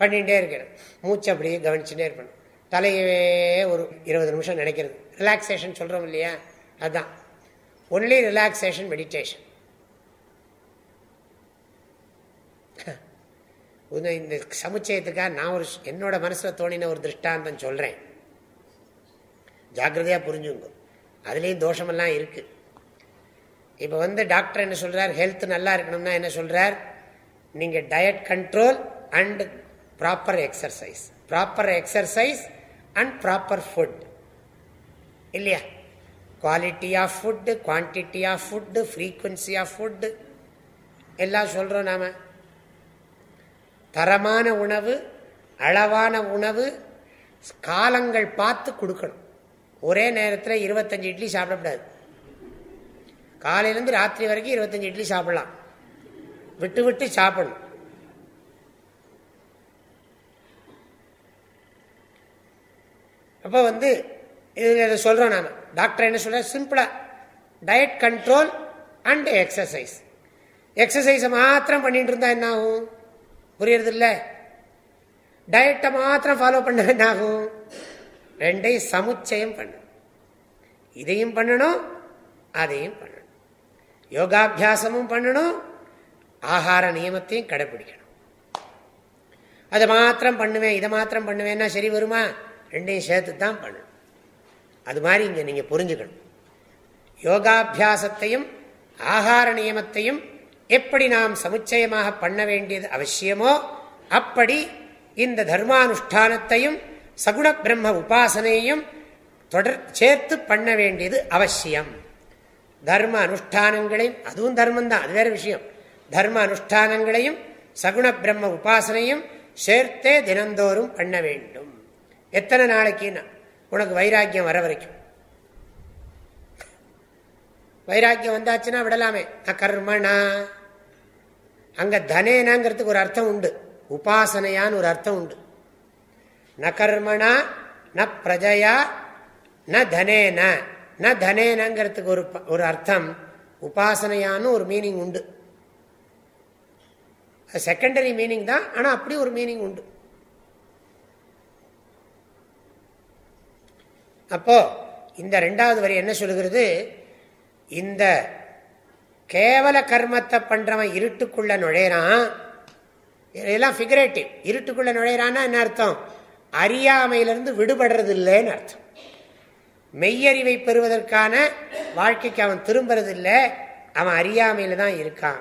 பண்ணிகிட்டே இருக்கணும். மூச்சு அப்படியே கவனிச்சுட்டே இருப்பணும் தலையவே ஒரு இருபது நிமிஷம் நினைக்கிறது. ரிலாக்ஸேஷன் சொல்கிறோம் இல்லையா? அதுதான் ஒன்லி ரிலாக்ஸேஷன் மெடிடேஷன் இந்த சமுச்சயத்துக்காக நான் ஒரு என்னோட மனசில் தோணின ஒரு திருஷ்டாந்தம் சொல்கிறேன் ஜாக்கிரதையாக புரிஞ்சுங்க. அதுலேயும் தோஷமெல்லாம் இருக்குது இப்போ வந்து டாக்டர் என்ன சொல்கிறார் ஹெல்த் நல்லா இருக்கணும்னா என்ன சொல்கிறார் நீங்கள் diet control and proper exercise proper exercise and proper food இல்லையா? Quality of food quantity of food frequency of food எல்லாம் சொல்கிறோம் நாம். தரமான உணவு அளவான உணவு காலங்கள் பார்த்து கொடுக்கணும். ஒரே நேரத்தில் இருபத்தஞ்சி இட்லி சாப்பிடக்கூடாது. காலையிலேருந்து ராத்திரி வரைக்கும் இருபத்தஞ்சி இட்லி சாப்பிடலாம். விட்டு விட்டு சாப்பிடணும். அப்போ வந்து இது சொல்கிறோம் நாம் டாக்டர் என்ன சொல்கிறார் சிம்பிளாக டயட் கண்ட்ரோல் அண்ட் எக்ஸசைஸ் எக்ஸசைஸை மாத்திரம் பண்ணிட்டு இருந்தா என்ன ஆகும்? புரியறது இல்லை டயட்டை மாத்திரம் ஃபாலோ பண்ண என்ன ஆகும்? ரெண்டையும் சமுச்சயம் பண்ணணும் இதையும் பண்ணணும் அதையும் பண்ணணும். யோகாபியாசமும் பண்ணணும் ஆகார நியமத்தையும் கடைபிடிக்கணும் அதை மாத்திரம் பண்ணுவேன் இதை மாத்திரம் பண்ணுவேன்னா சரி வருமா? ரெண்டையும் சேர்த்து தான் பண்ணணும். அது மாதிரி இங்கே நீங்கள் புரிஞ்சுக்கணும். யோகாபியாசத்தையும் ஆகார நியமத்தையும் எப்படி நாம் சமுச்சயமாக பண்ண வேண்டியது அவசியமோ அப்படி இந்த தர்மானுஷ்டானத்தையும் சகுண பிரம்ம உபாசனையும் தொடர் சேர்த்து பண்ண வேண்டியது அவசியம். தர்ம அனுஷ்டானங்களையும் அதுவும் தர்மம் தான் அது வேறு விஷயம். தர்ம அனுஷ்டானங்களையும் சகுண பிரம்ம உபாசனையும் சேர்த்தே தினந்தோறும் பண்ண வேண்டும். எத்தனை நாளைக்குன்னா? உனக்கு வைராக்கியம் வர வரைக்கும். வைராக்கியம் வந்தாச்சுன்னா விடலாமே. கர்மனா அங்க தனேனாங்கிறதுக்கு ஒரு அர்த்தம் உண்டு. உபாசனையான்னு ஒரு அர்த்தம் உண்டு. ந கர்மனா ந பிரஜையா ந தனேன. ந தனேனங்கிறதுக்கு ஒரு ஒரு அர்த்தம். உபாசனையான்னு ஒரு மீனிங் உண்டு. செகண்டரி மீனிங் தான் ஆனால் அப்படி ஒரு மீனிங் உண்டு. அப்போ இந்த ரெண்டாவது வரி என்ன சொல்லுகிறது? இந்த கேவல கர்மத்தை பண்றவன் இருட்டுக்குள்ள நுழையிறான் இதெல்லாம் ஃபிகரேட்டிவ் இருட்டுக்குள்ள நுழையிறான்னா என்ன அர்த்தம்? அறியாமையிலிருந்து விடுபடுறது இல்லைன்னு அர்த்தம். மெய்யறிவை பெறுவதற்கான வாழ்க்கைக்கு அவன் திரும்புறது இல்லை அவன் அறியாமையில தான் இருக்கான்.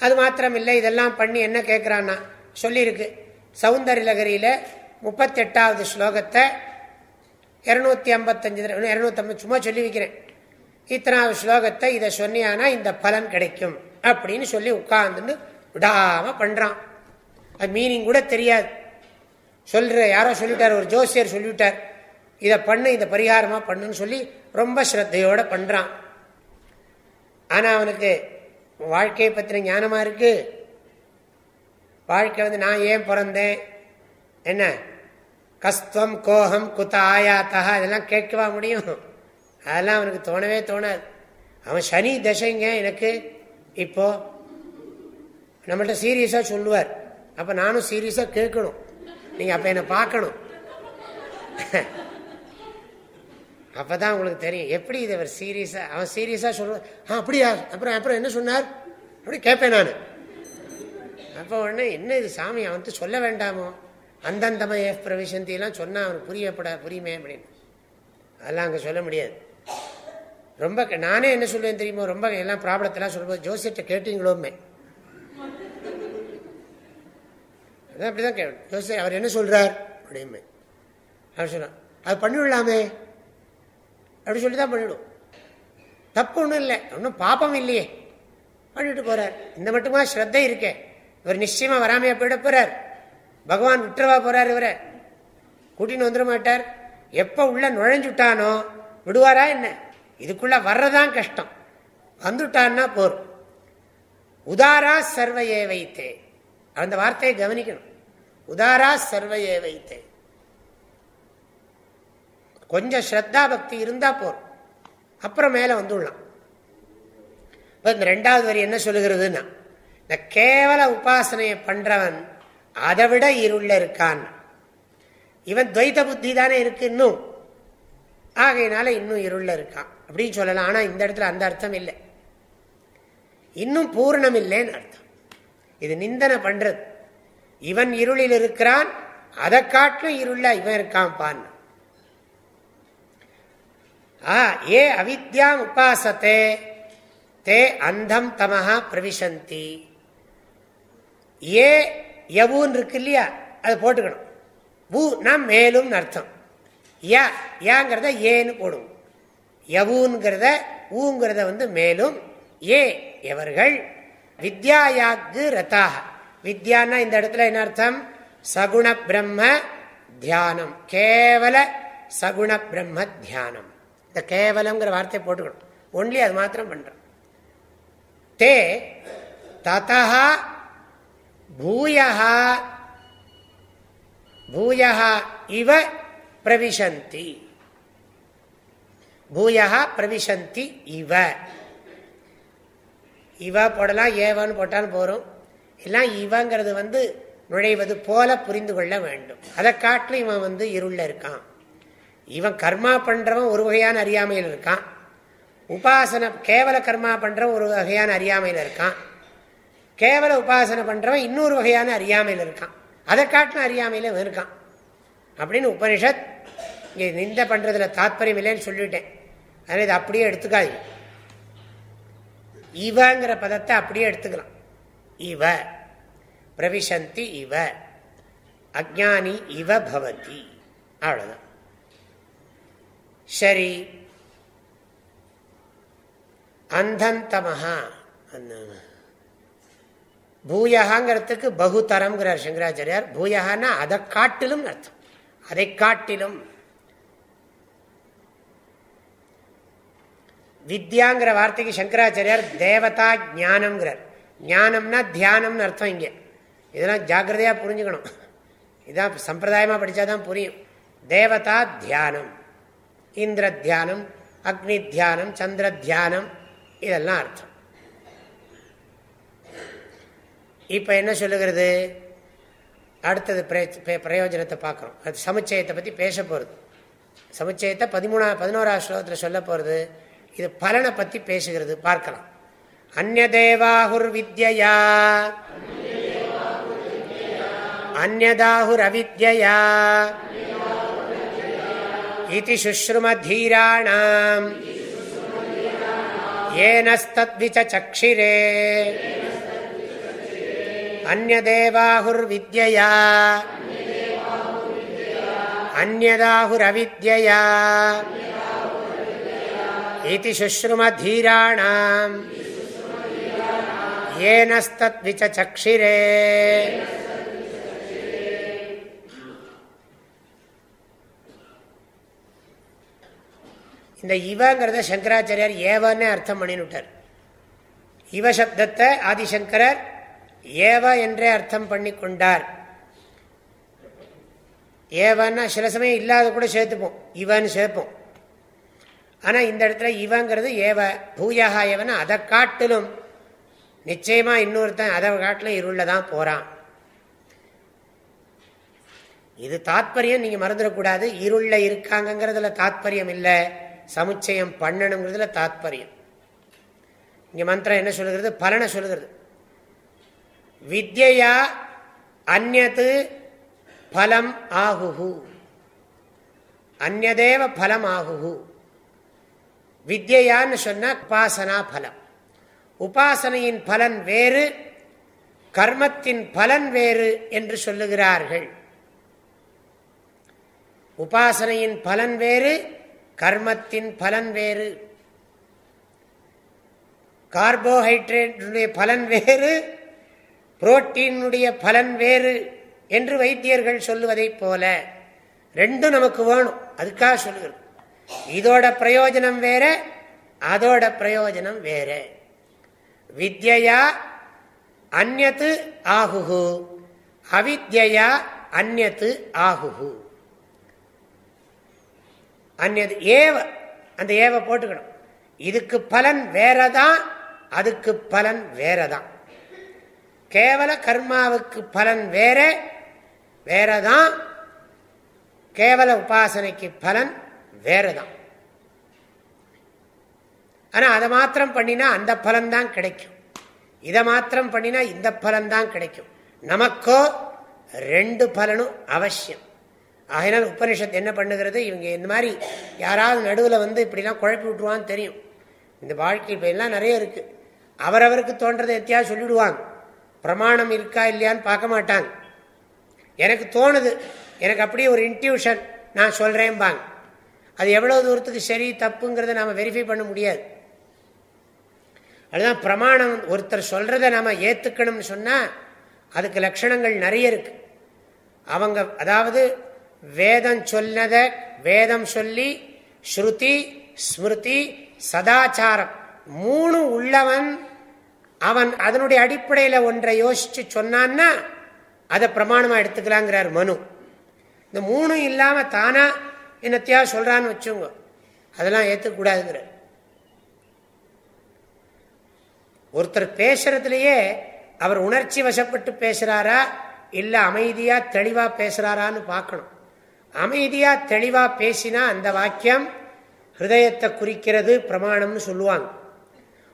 அது மாத்திரம் இல்லை இதெல்லாம் பண்ணி என்ன கேட்கிறான்னா சொல்லியிருக்கு. சவுந்தர லகரியில முப்பத்தெட்டாவது ஸ்லோகத்தை இருநூத்தி ஐம்பத்தஞ்சு இருநூத்தி சும்மா சொல்லி வைக்கிறேன். இத்தனாவது ஸ்லோகத்தை இதை சொன்னியானா இந்த பலன் கிடைக்கும் அப்படின்னு சொல்லி உட்கார்ந்துன்னு விடாம பண்றான். அது மீனிங் கூட தெரியாது. சொல்ற யாரோ சொல்லிட்டார் ஒரு ஜோசியர் சொல்லிவிட்டார் இதை பண்ணு இந்த பரிகாரமா பண்ணுன்னு சொல்லி ரொம்ப ஸ்ரத்தையோட பண்றான். ஆனா அவனுக்கு வாழ்க்கையை பற்றின ஞானமா இருக்கு. வாழ்க்கை வந்து நான் ஏன் பிறந்தேன்? என்ன? கஸ்துவம் கோஹம் குத்த ஆயாத்தா இதெல்லாம் கேட்கவா முடியும்? அதெல்லாம் அவனுக்கு தோணவே தோணாது. அவன் சனி தசைங்க எனக்கு இப்போ நம்மள்கிட்ட சீரியஸாக சொல்லுவார். அப்போ நானும் சீரியஸாக கேட்கணும். நீங்கள் அப்போ என்னை பார்க்கணும். அப்போ தான் உங்களுக்கு தெரியும். எப்படி இது அவர் சீரியஸாக அவன் சீரியஸாக சொல்லுவார். ஆ அப்படியா? அப்புறம் அப்புறம் என்ன சொன்னார்? அப்படி கேட்பேன் நான். அப்போ உடனே என்ன இது சாமி? அவன் சொல்ல வேண்டாமோ? அந்தந்தமய பிரவிசந்தியெல்லாம் சொன்னால் அவனுக்கு புரியப்பட புரியுமே அப்படின்னு. அதெல்லாம் அங்கே சொல்ல முடியாது. ரொம்ப நானே என்ன சொல்லுவேன் தெரியுமோ? ரொம்ப எல்லாம் ப்ராப்ளத்தெல்லாம் சொல்லும்போது ஜோசியத்தை கேட்டீங்களோமே அதான் அப்படிதான் கேட்கணும் ஜோசிய அவர் என்ன சொல்றார்? அப்படியுமே அவர் சொன்னார் அது பண்ணிவிடலாமே. அப்படி சொல்லி தான் பண்ணிவிடும். தப்பு ஒன்றும் இல்லை. ஒன்றும் பாப்பம் இல்லையே. பண்ணிட்டு போறார். இந்த மட்டுமா ஸ்ரத்தை இருக்கே. இவர் நிச்சயமா வராமையா போயிட போறார். பகவான் விட்டுறவா போறார் இவரை. கூட்டின்னு வந்துட மாட்டார். எப்ப உள்ள நுழைஞ்சுட்டானோ விடுவாரா என்ன? இதுக்குள்ள வர்றதான் கஷ்டம். வந்துட்டான்னா போர். உதாரா சர்வையே வைத்தே. அந்த வார்த்தையை கவனிக்கணும். உதாரா சர்வையே வைத்தே. கொஞ்சம் ஸ்ரத்தா பக்தி இருந்தா போர். அப்புறம் மேல வந்துடலாம். இந்த ரெண்டாவது வரி என்ன சொல்லுகிறதுன்னா இந்த கேவல உபாசனையை பண்றவன் அதை விட இருள இருக்கான். இவன் துவைத புத்தி தானே இருக்கு இன்னும். ஆகையினால இன்னும் இருள இருக்கான். அப்படின்னு சொல்லலாம். ஆனா இந்த இடத்துல அந்த அர்த்தம் இல்லை. இன்னும் பூர்ணம் இல்லைன்னு அர்த்தம். இது நிந்தனை பண்றது. இவன் இருளில் இருக்கிறான். அதை காட்டிலும் இருள இவன் இருக்கான் பான் ஏ அவித்யாம் உபாசத்தே. தே அந்தம் தமஹா பிரவிசந்தி. ஏ யவுன்னு இருக்கு இல்லையா? அதை போட்டுக்கணும். பூ நான் மேலும் அர்த்தம். யா யாங்கிறத ஏன்னு போடுவோம். யவுங்கிறத ஊங்கிறத வந்து மேலும். ஏ எவர்கள்? வித்யாயாக்கு ரத்தாக. வித்யான்னா இந்த இடத்துல என்ன அர்த்தம்? சகுண பிரம்ம தியானம். கேவல சகுண பிரம்ம தியானம். இந்த கேவலங்கிற வார்த்தையை போட்டுக்கணும். ஒன்லி அது மாத்திரம் பண்றோம். தே ததா பூயா பூயா இவ பிரவிசந்தி பூயா பிரவிசந்தி இவ இவ போடலாம் ஏவன்னு போட்டாலும் போறோம். எல்லாம் இவங்கிறது வந்து நுழைவது போல புரிந்து கொள்ள வேண்டும். அதை காட்டிலும் இவன் வந்து இருள இருக்கான். இவன் கர்மா பண்றவன் ஒரு வகையான அறியாமையில் இருக்கான். உபாசன கேவல கர்மா பண்றவன் ஒரு வகையான அறியாமையில் இருக்கான். கேவல உபாசனை பண்றவன் இன்னொரு வகையான அறியாமையில் இருக்கான். அதை காட்டின அறியாமையில் இருக்கான். அப்படின்னு உபனிஷத் இங்கே நிந்த பண்றதுல தாத்பரியம் இல்லைன்னு சொல்லிட்டேன். அதனால் இதை அப்படியே எடுத்துக்காது இவங்கிற பதத்தை அப்படியே எடுத்துக்கலாம். இவ பிரவிசந்தி இவ அஜானி இவ பவதி. அவ்வளவுதான். சரி. அந்தந்தமஹா. பூயகாங்கிறதுக்கு பகுதரம்ங்கிறார் சங்கராச்சாரியார். பூயகான்னா அதை காட்டிலும் அர்த்தம். அதை காட்டிலும். வித்யாங்கிற வார்த்தைக்கு சங்கராச்சாரியார் தேவதா ஞானம்ங்கிறார். ஞானம்னா தியானம்னு அர்த்தம் இங்கே. இதெல்லாம் ஜாக்கிரதையாக புரிஞ்சுக்கணும். இதான் சம்பிரதாயமாக படித்தாதான் புரியும். தேவதா தியானம். இந்திர தியானம் அக்னி தியானம் சந்திர தியானம் இதெல்லாம் அர்த்தம். இப்போ என்ன சொல்லுகிறது? அடுத்தது பிரயோஜனத்தை பார்க்குறோம். அது சமுச்சயத்தை பற்றி பேச போகிறது சமுச்சயத்தை பதிமூணா பதினோராம் ஸ்லோகத்தில் சொல்ல போகிறது இது பலனை பற்றி பேசுகிறது. பார்க்கலாம். அந்நதேவாகுர் வித்யா அந்நதாகுர் அவித்யா இது சுஷ்ருமதீராணாம் ஏனஸ்தத்விச்சக்ஷிரே अन्यदेवाहुर्विद्यया अन्यदाहुरविद्यया इति शुश्रुमधीराणाम् येनस्तद्विचक्षिरे இந்த இவங்கிறத சங்கராச்சாரியார் ஏவன்னு அர்த்தம் பண்ணினுட்டார் இவ சப்தத்தை ஆதிசங்கரர் ஏவ என்றே அர்த்தம் பண்ணி கொண்டார் ஏவன்னா சில சமயம் இல்லாத கூட சேர்த்துப்போம். இவன்னு சேர்ப்போம். ஆனால் இந்த இடத்துல இவங்கிறது ஏவ பூயகா ஏவனா அதை காட்டிலும் நிச்சயமா இன்னொருத்தன் அதை காட்டிலும் இருள தான் போறான். இது தாத்பரியம் நீங்க மறந்துடக்கூடாது. இருள இருக்காங்கிறதுல தாத்பரியம் இல்லை. சமுச்சயம் பண்ணணுங்கிறதுல தாத்பரியம். இங்க மந்திரம் என்ன சொல்லுகிறது? பலனை சொல்லுகிறது. வித்யா அந்நது பலம் ஆகுகு. அந்நதேவ பலம் ஆகுகு. வித்யான்னு சொன்ன உபாசனா பலம். உபாசனையின் பலன் வேறு கர்மத்தின் பலன் வேறு என்று சொல்லுகிறார்கள். உபாசனையின் பலன் வேறு கர்மத்தின் பலன் வேறு. கார்போஹைட்ரேட்டுடைய பலன் வேறு புரோட்டீனுடைய பலன் வேறு என்று வைத்தியர்கள் சொல்லுவதைப் போல ரெண்டும் நமக்கு வேணும். அதுக்காக சொல்லுகிறோம். இதோட பிரயோஜனம் வேற அதோட பிரயோஜனம் வேற. வித்யா அந்நத்து ஆகுகு. அவித்யா அந்நத்து ஆகுகு. அந்நது ஏவ அந்த ஏவ போட்டுக்கணும். இதுக்கு பலன் வேறதான் அதுக்கு பலன் வேறதான். கேவல கர்மாவுக்கு பலன் வேற வேறதான். கேவல உபாசனைக்கு பலன் வேறதான். ஆனா அதை மாத்திரம் பண்ணினா அந்த பலன் தான் கிடைக்கும். இதை மாத்திரம் பண்ணினா இந்த பலன் தான் கிடைக்கும். நமக்கோ ரெண்டு பலனும் அவசியம். ஆகினால் உபனிஷத் என்ன பண்ணுகிறது? இவங்க இந்த மாதிரி யாராவது நடுவில் வந்து இப்படிலாம் குழப்பி விட்டுருவான்னு தெரியும். இந்த வாழ்க்கை இப்போ எல்லாம் நிறைய இருக்கு. அவரவருக்கு தோன்றதை எத்தியாவது சொல்லிவிடுவாங்க பிரமாணம் இருக்கா இல்லையான்னு பார்க்க மாட்டாங்க. எனக்கு தோணுது. எனக்கு அப்படியே ஒரு இன்ட்யூஷன் நான் சொல்கிறேன்பாங்க அது எவ்வளோ தூரத்துக்கு சரி தப்புங்கிறத நாம் வெரிஃபை பண்ண முடியாது. அதுதான் பிரமாணம். ஒருத்தர் சொல்கிறத நாம் ஏற்றுக்கணும்னு சொன்னால் அதுக்கு லட்சணங்கள் நிறைய இருக்கு. அவங்க அதாவது வேதம் சொன்னதை வேதம் சொல்லி ஸ்ருதி ஸ்மிருதி சதாச்சாரம் மூணு உள்ளவன் அவன் அதனுடைய அடிப்படையில் ஒன்றை யோசிச்சு சொன்னான்னா அதை பிரமாணமாக எடுத்துக்கலாங்கிறார் மனு. இந்த மூணும் இல்லாமல் தானா என்னத்தையா சொல்றான்னு வச்சுங்க அதெல்லாம் ஏற்றுக்கூடாதுங்கிற ஒருத்தர் பேசுறதுலயே அவர் உணர்ச்சி வசப்பட்டு பேசுறாரா இல்ல அமைதியா தெளிவா பேசுறாரான்னு பார்க்கணும். அமைதியா தெளிவா பேசினா அந்த வாக்கியம் ஹிருதயத்தை குறிக்கிறது பிரமாணம்னு சொல்லுவாங்க.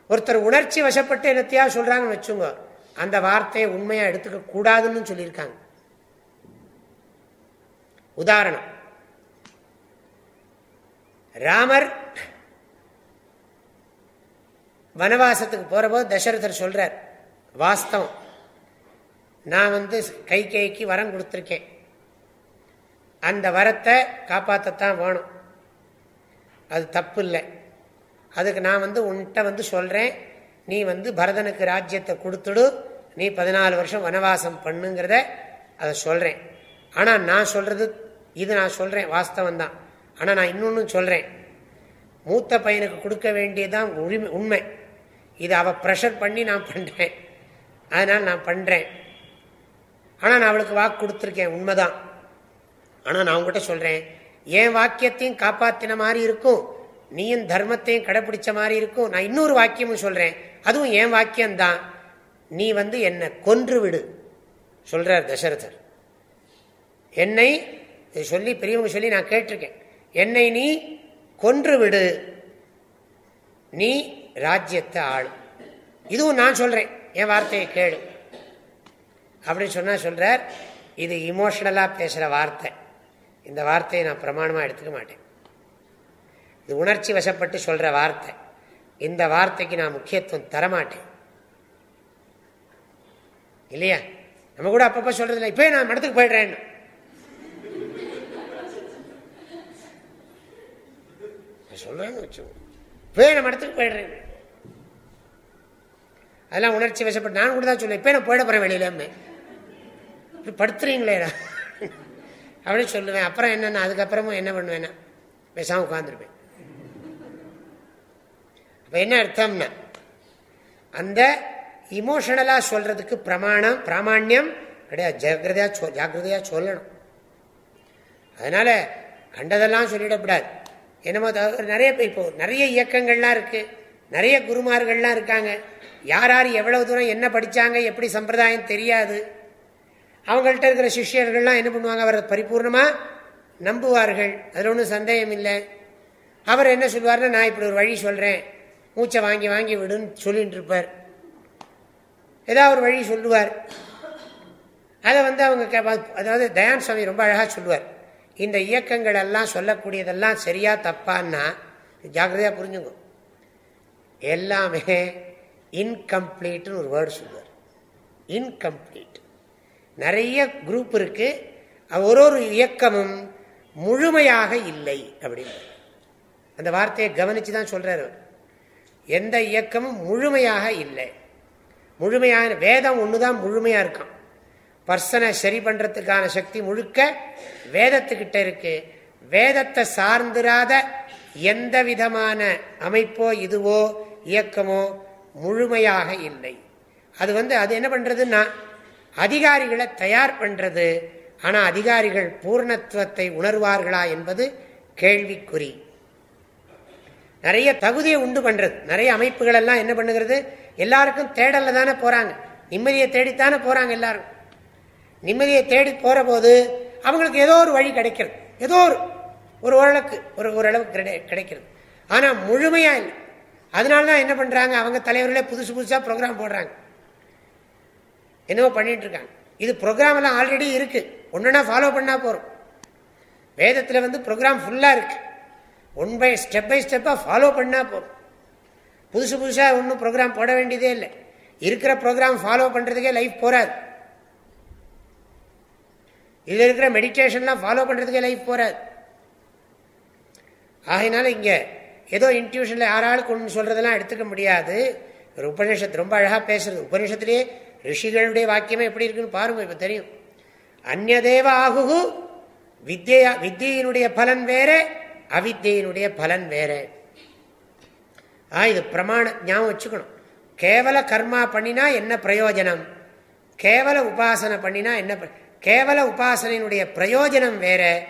ஒருத்தர் உணர்ச்சி வசப்பட்டு என்னத்தையா சொல்றாங்கன்னு வச்சுங்க அந்த வார்த்தையை உண்மையா எடுத்துக்க கூடாதுன்னு சொல்லியிருக்காங்க. உதாரணம். ராமர் வனவாசத்துக்கு போறபோது தசரதர் சொல்றார் வாஸ்தவம். நான் வந்து கை கைக்கு வரம் கொடுத்துருக்கேன். அந்த வரத்தை காப்பாற்றத்தான் வேணும். அது தப்பு இல்லை அதுக்கு நான் வந்து உன்கிட்ட வந்து சொல்கிறேன் நீ வந்து பரதனுக்கு ராஜ்யத்தை கொடுத்துடு. நீ பதினாலு வருஷம் வனவாசம் பண்ணுங்கிறத அதை சொல்கிறேன் ஆனால் நான் சொல்கிறது இது நான் சொல்கிறேன் வாஸ்தவம் தான் ஆனால் நான் இன்னொன்று சொல்கிறேன் மூத்த பையனுக்கு கொடுக்க வேண்டியதுதான் உரிமை உண்மை. இது அவள் ப்ரெஷர் பண்ணி நான் பண்ணுறேன் அதனால் நான் பண்ணுறேன் ஆனால் நான் அவளுக்கு வாக்கு கொடுத்துருக்கேன் உண்மைதான். ஆனால் நான் உங்கள்கிட்ட சொல்கிறேன் என் வாக்கியத்தையும் காப்பாற்றின மாதிரி இருக்கும். நீயும் தர்மத்தையும் கடைப்பிடிச்ச மாதிரி இருக்கும். நான் இன்னொரு வாக்கியமும் சொல்கிறேன் அதுவும் என் வாக்கியம்தான். நீ வந்து என்னை கொன்று விடு சொல்கிறார் தசரதர். என்னை சொல்லி பெரியவங்க சொல்லி நான் கேட்டிருக்கேன். என்னை நீ கொன்று விடு நீ ராஜ்யத்தை ஆளு. இதுவும் நான் சொல்கிறேன் என் வார்த்தையை கேளு. அப்படின்னு சொன்னால் சொல்கிறார் இது இமோஷனலாக பேசுகிற வார்த்தை. இந்த வார்த்தையை நான் பிரமாணமாக எடுத்துக்க மாட்டேன். இது உணர்ச்சி வசப்பட்டு சொல்கிற வார்த்தை. இந்த வார்த்தைக்கு நான் முக்கியத்துவம் தரமாட்டேன். இல்லையா? நம்ம கூட அப்பப்போ சொல்றது இல்லை இப்போ நான் மடத்துக்கு போயிடுறேன். சொல்றேன்னு வச்சோம் இப்போ நான் மடத்துக்கு போயிடுறேன். அதெல்லாம் உணர்ச்சி வசப்பட்டு நான் கூட தான் சொல்லுவேன். இப்போ நான் போயிட போகிறேன் வெளியிலாமே படுத்துறீங்களேடா அப்படின்னு சொல்லுவேன். அப்புறம் என்னென்ன அதுக்கப்புறமும் என்ன பண்ணுவேன்னா பேசாமல் உட்காந்துருப்பேன் அப்போ என்ன அர்த்தம்னா அந்த இமோஷனலாக சொல்றதுக்கு பிரமாணம் பிராமாண்யம் கிடையாது. ஜாகிரதையாக சொ ஜாகிரதையாக சொல்லணும். அதனால கண்டதெல்லாம் சொல்லிடக்கூடாது. என்னமோ நிறைய இப்போ நிறைய இயக்கங்கள்லாம் இருக்கு. நிறைய குருமார்கள்லாம் இருக்காங்க. யார் யார் எவ்வளவு தூரம் என்ன படித்தாங்க எப்படி சம்பிரதாயம் தெரியாது. அவங்கள்ட்ட இருக்கிற சிஷியர்கள்லாம் என்ன பண்ணுவாங்க? அவரை பரிபூர்ணமாக நம்புவார்கள். அதில் ஒன்றும் சந்தேகம் இல்லை அவர் என்ன சொல்லுவார்னா நான் இப்படி ஒரு வழி சொல்கிறேன் மூச்சை வாங்கி வாங்கி விடுன்னு சொல்லிட்டு இருப்பார் ஏதாவது ஒரு வழி சொல்லுவார். அதை வந்து அவங்க அதாவது தயான் சுவாமி ரொம்ப அழகாக சொல்லுவார். இந்த இயக்கங்கள் எல்லாம் சொல்லக்கூடியதெல்லாம் சரியா தப்பான்னா ஜாக்கிரதையாக புரிஞ்சுங்க. எல்லாமே இன்கம்ப்ளீட்னு ஒரு வேர்டு சொல்லுவார். இன்கம்ப்ளீட் நிறைய குரூப் இருக்கு. ஒரு ஒரு இயக்கமும் முழுமையாக இல்லை அப்படின்னு அந்த வார்த்தையை கவனிச்சு தான் சொல்றாரு எந்த இயக்கமும் முழுமையாக இல்லை. முழுமையான வேதம் ஒன்று தான் முழுமையாக இருக்கும் பர்சனை சரி பண்ணுறதுக்கான சக்தி முழுக்க வேதத்துக்கிட்ட இருக்கு. வேதத்தை சார்ந்திராத எந்த விதமான அமைப்போ இதுவோ இயக்கமோ முழுமையாக இல்லை. அது வந்து அது என்ன பண்ணுறதுன்னா அதிகாரிகளை தயார் பண்ணுறது ஆனால் அதிகாரிகள் பூர்ணத்துவத்தை உணர்வார்களா என்பது கேள்விக்குறி. நிறைய தகுதியை உண்டு பண்றது. நிறைய அமைப்புகள் எல்லாம் என்ன பண்ணுகிறது? எல்லாருக்கும் தேடல தானே போறாங்க. நிம்மதியை தேடித்தானே போறாங்க எல்லாரும். நிம்மதியை தேடி போற போது அவங்களுக்கு ஏதோ ஒரு வழி கிடைக்கிறது. ஏதோ ஒரு ஒரு ஓரளவுக்கு ஒரு ஓரளவுக்கு கிடைக்கிறது. ஆனா முழுமையா இல்லை. அதனாலதான் என்ன பண்றாங்க? அவங்க தலைவர்களே புதுசு புதுசா ப்ரோக்ராம் போடுறாங்க. என்னவோ பண்ணிட்டு இருக்காங்க. இது ப்ரோக்ராம் எல்லாம் ஆல்ரெடி இருக்கு. ஒன்றுனா ஃபாலோ பண்ணா போறோம். வேதத்தில் வந்து ப்ரோக்ராம் ஃபுல்லா இருக்கு. ஒன் பை ஸ்டெப் பை ஸ்டெப்பாக ஃபாலோ பண்ணால் போதும். புதுசு புதுசாக ஒன்றும் ப்ரோக்ராம் போட வேண்டியதே இல்லை. இருக்கிற ப்ரோக்ராம் ஃபாலோ பண்ணுறதுக்கே லைஃப் போகாது இதில் இருக்கிற மெடிடேஷன்லாம் ஃபாலோ பண்ணுறதுக்கே லைஃப் போகாது ஆகையினால இங்கே ஏதோ இன்ட்யூஷனில் யாராளுக்கு ஒன்று சொல்கிறதெல்லாம் எடுத்துக்க முடியாது. ஒரு உபநிஷத்து ரொம்ப அழகாக பேசுறது. உபநிஷத்துலேயே ரிஷிகளுடைய வாக்கியமே எப்படி இருக்குன்னு பாருங்க இப்போ தெரியும். அந்நதேவ ஆகுகு வித்யா வித்தியினுடைய பலன் வேறே அவித்தியினுடைய பலன் வேற. ஆ இது பிரமாண ஞாபகம் வச்சுக்கணும். கேவல கர்மா பண்ணினா என்ன பிரயோஜனம்? கேவல உபாசனை பண்ணினா என்ன கேவல உபாசனையினுடைய பிரயோஜனம் வேற.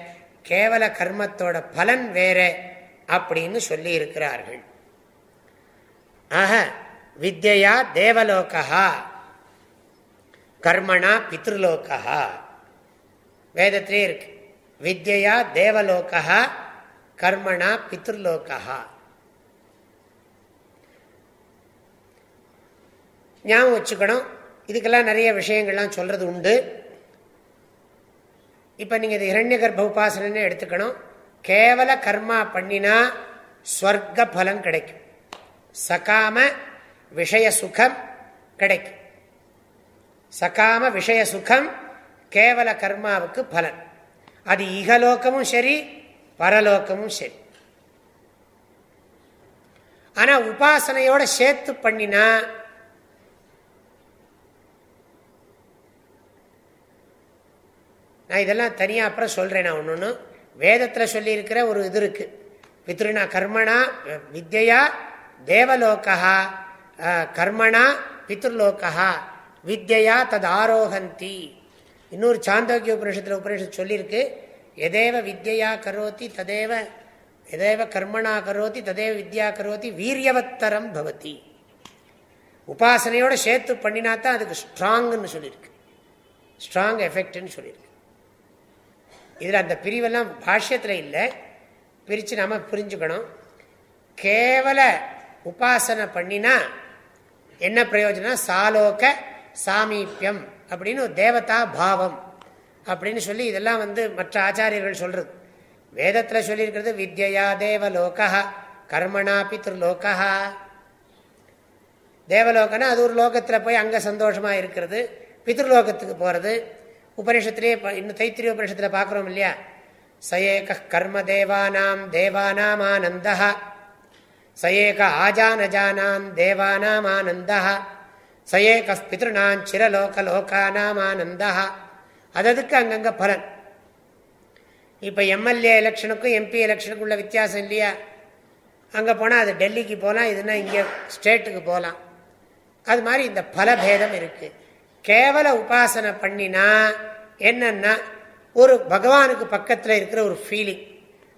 கேவல கர்மத்தோட பலன் வேற அப்படின்னு சொல்லி இருக்கிறார்கள். ஆக வித்யா தேவலோகா கர்மணா பித்ருலோகா வேதத்திலே இருக்கு. வித்யா தேவலோகா கர்மணா பித்ருலோகா. ஞாபகம் வச்சுக்கணும். இதுக்கெல்லாம் நிறைய விஷயங்கள்லாம் சொல்றது உண்டு. இப்போ நீங்கள் இது இரண்ய கர்ப்ப உபாசனன்னு எடுத்துக்கணும். கேவல கர்மா பண்ணினா ஸ்வர்க்க பலம் கிடைக்கும். சகாம விஷய சுகம் கிடைக்கும். சகாம விஷய சுகம் கேவல கர்மாவுக்கு பலன். அது இகலோகமும் சரி பரலோகமும் சரி. ஆனா உபாசனையோட சேர்த்து பண்ணினா நான் இதெல்லாம் தனியாக அப்புறம் சொல்கிறேன் நான் ஒன்று ஒன்று வேதத்தில் சொல்லியிருக்கிற ஒரு இது இருக்குது பித்ருனா கர்மணா வித்யா தேவலோகா கர்மணா பித்ருலோகா வித்யா தது ஆரோகந்தி இன்னொரு சாந்தோக்கிய உபனிஷத்தில் உபநிஷத்து சொல்லியிருக்கு. எதேவ வித்யா கரோதி ததேவ எதேவ கர்மணா கரோதி ததேவ வித்யா கரோதி வீரியவத்தரம் பவதி. உபாசனையோட சேர்த்து பண்ணினா தான் அதுக்கு ஸ்ட்ராங்னு சொல்லியிருக்கு. ஸ்ட்ராங் எஃபெக்ட்னு சொல்லியிருக்கு. இதில் அந்த பிரிவெல்லாம் பாஷ்யத்தில் இல்லை. பிரித்து நாம் புரிஞ்சுக்கணும். கேவல உபாசனை பண்ணினா என்ன பிரயோஜனம்? சாலோக சாமீபியம் அப்படின்னு தேவதா பாவம். அப்படின்னு சொல்லி இதெல்லாம் வந்து மற்ற ஆச்சாரியர்கள் சொல்றது. வேதத்தில் சொல்லியிருக்கிறது வித்யா தேவலோகா கர்மணா பித்ருலோகா தேவலோகனா அது ஒரு லோகத்தில் போய் அங்கே சந்தோஷமாக இருக்கிறது பித்ருலோகத்துக்கு போகிறது உபனிஷத்துலேயே இன்னும் தைத்திரிய உபனிஷத்தில் பார்க்குறோம் இல்லையா? சயேக கர்ம தேவானாம் தேவானாம் ஆனந்த சயேக ஆஜானஜானாம் தேவானாம் ஆனந்த சயேக பித்ருணாம் சிரலோகலோகானாம் ஆனந்தா அததுக்கு அங்கங்கே பலன். இப்போ எம்எல்ஏ எலெக்ஷனுக்கும் எம்பி எலெக்ஷனுக்கும் உள்ள வித்தியாசம் இல்லையா? அங்கே போனால் அது டெல்லிக்கு போகலாம் இதுனா இங்கே ஸ்டேட்டுக்கு போகலாம் அது மாதிரி இந்த பலபேதம் இருக்குது கேவல உபாசனை பண்ணினா என்னன்னா ஒரு பகவானுக்கு பக்கத்தில் இருக்கிற ஒரு ஃபீலிங்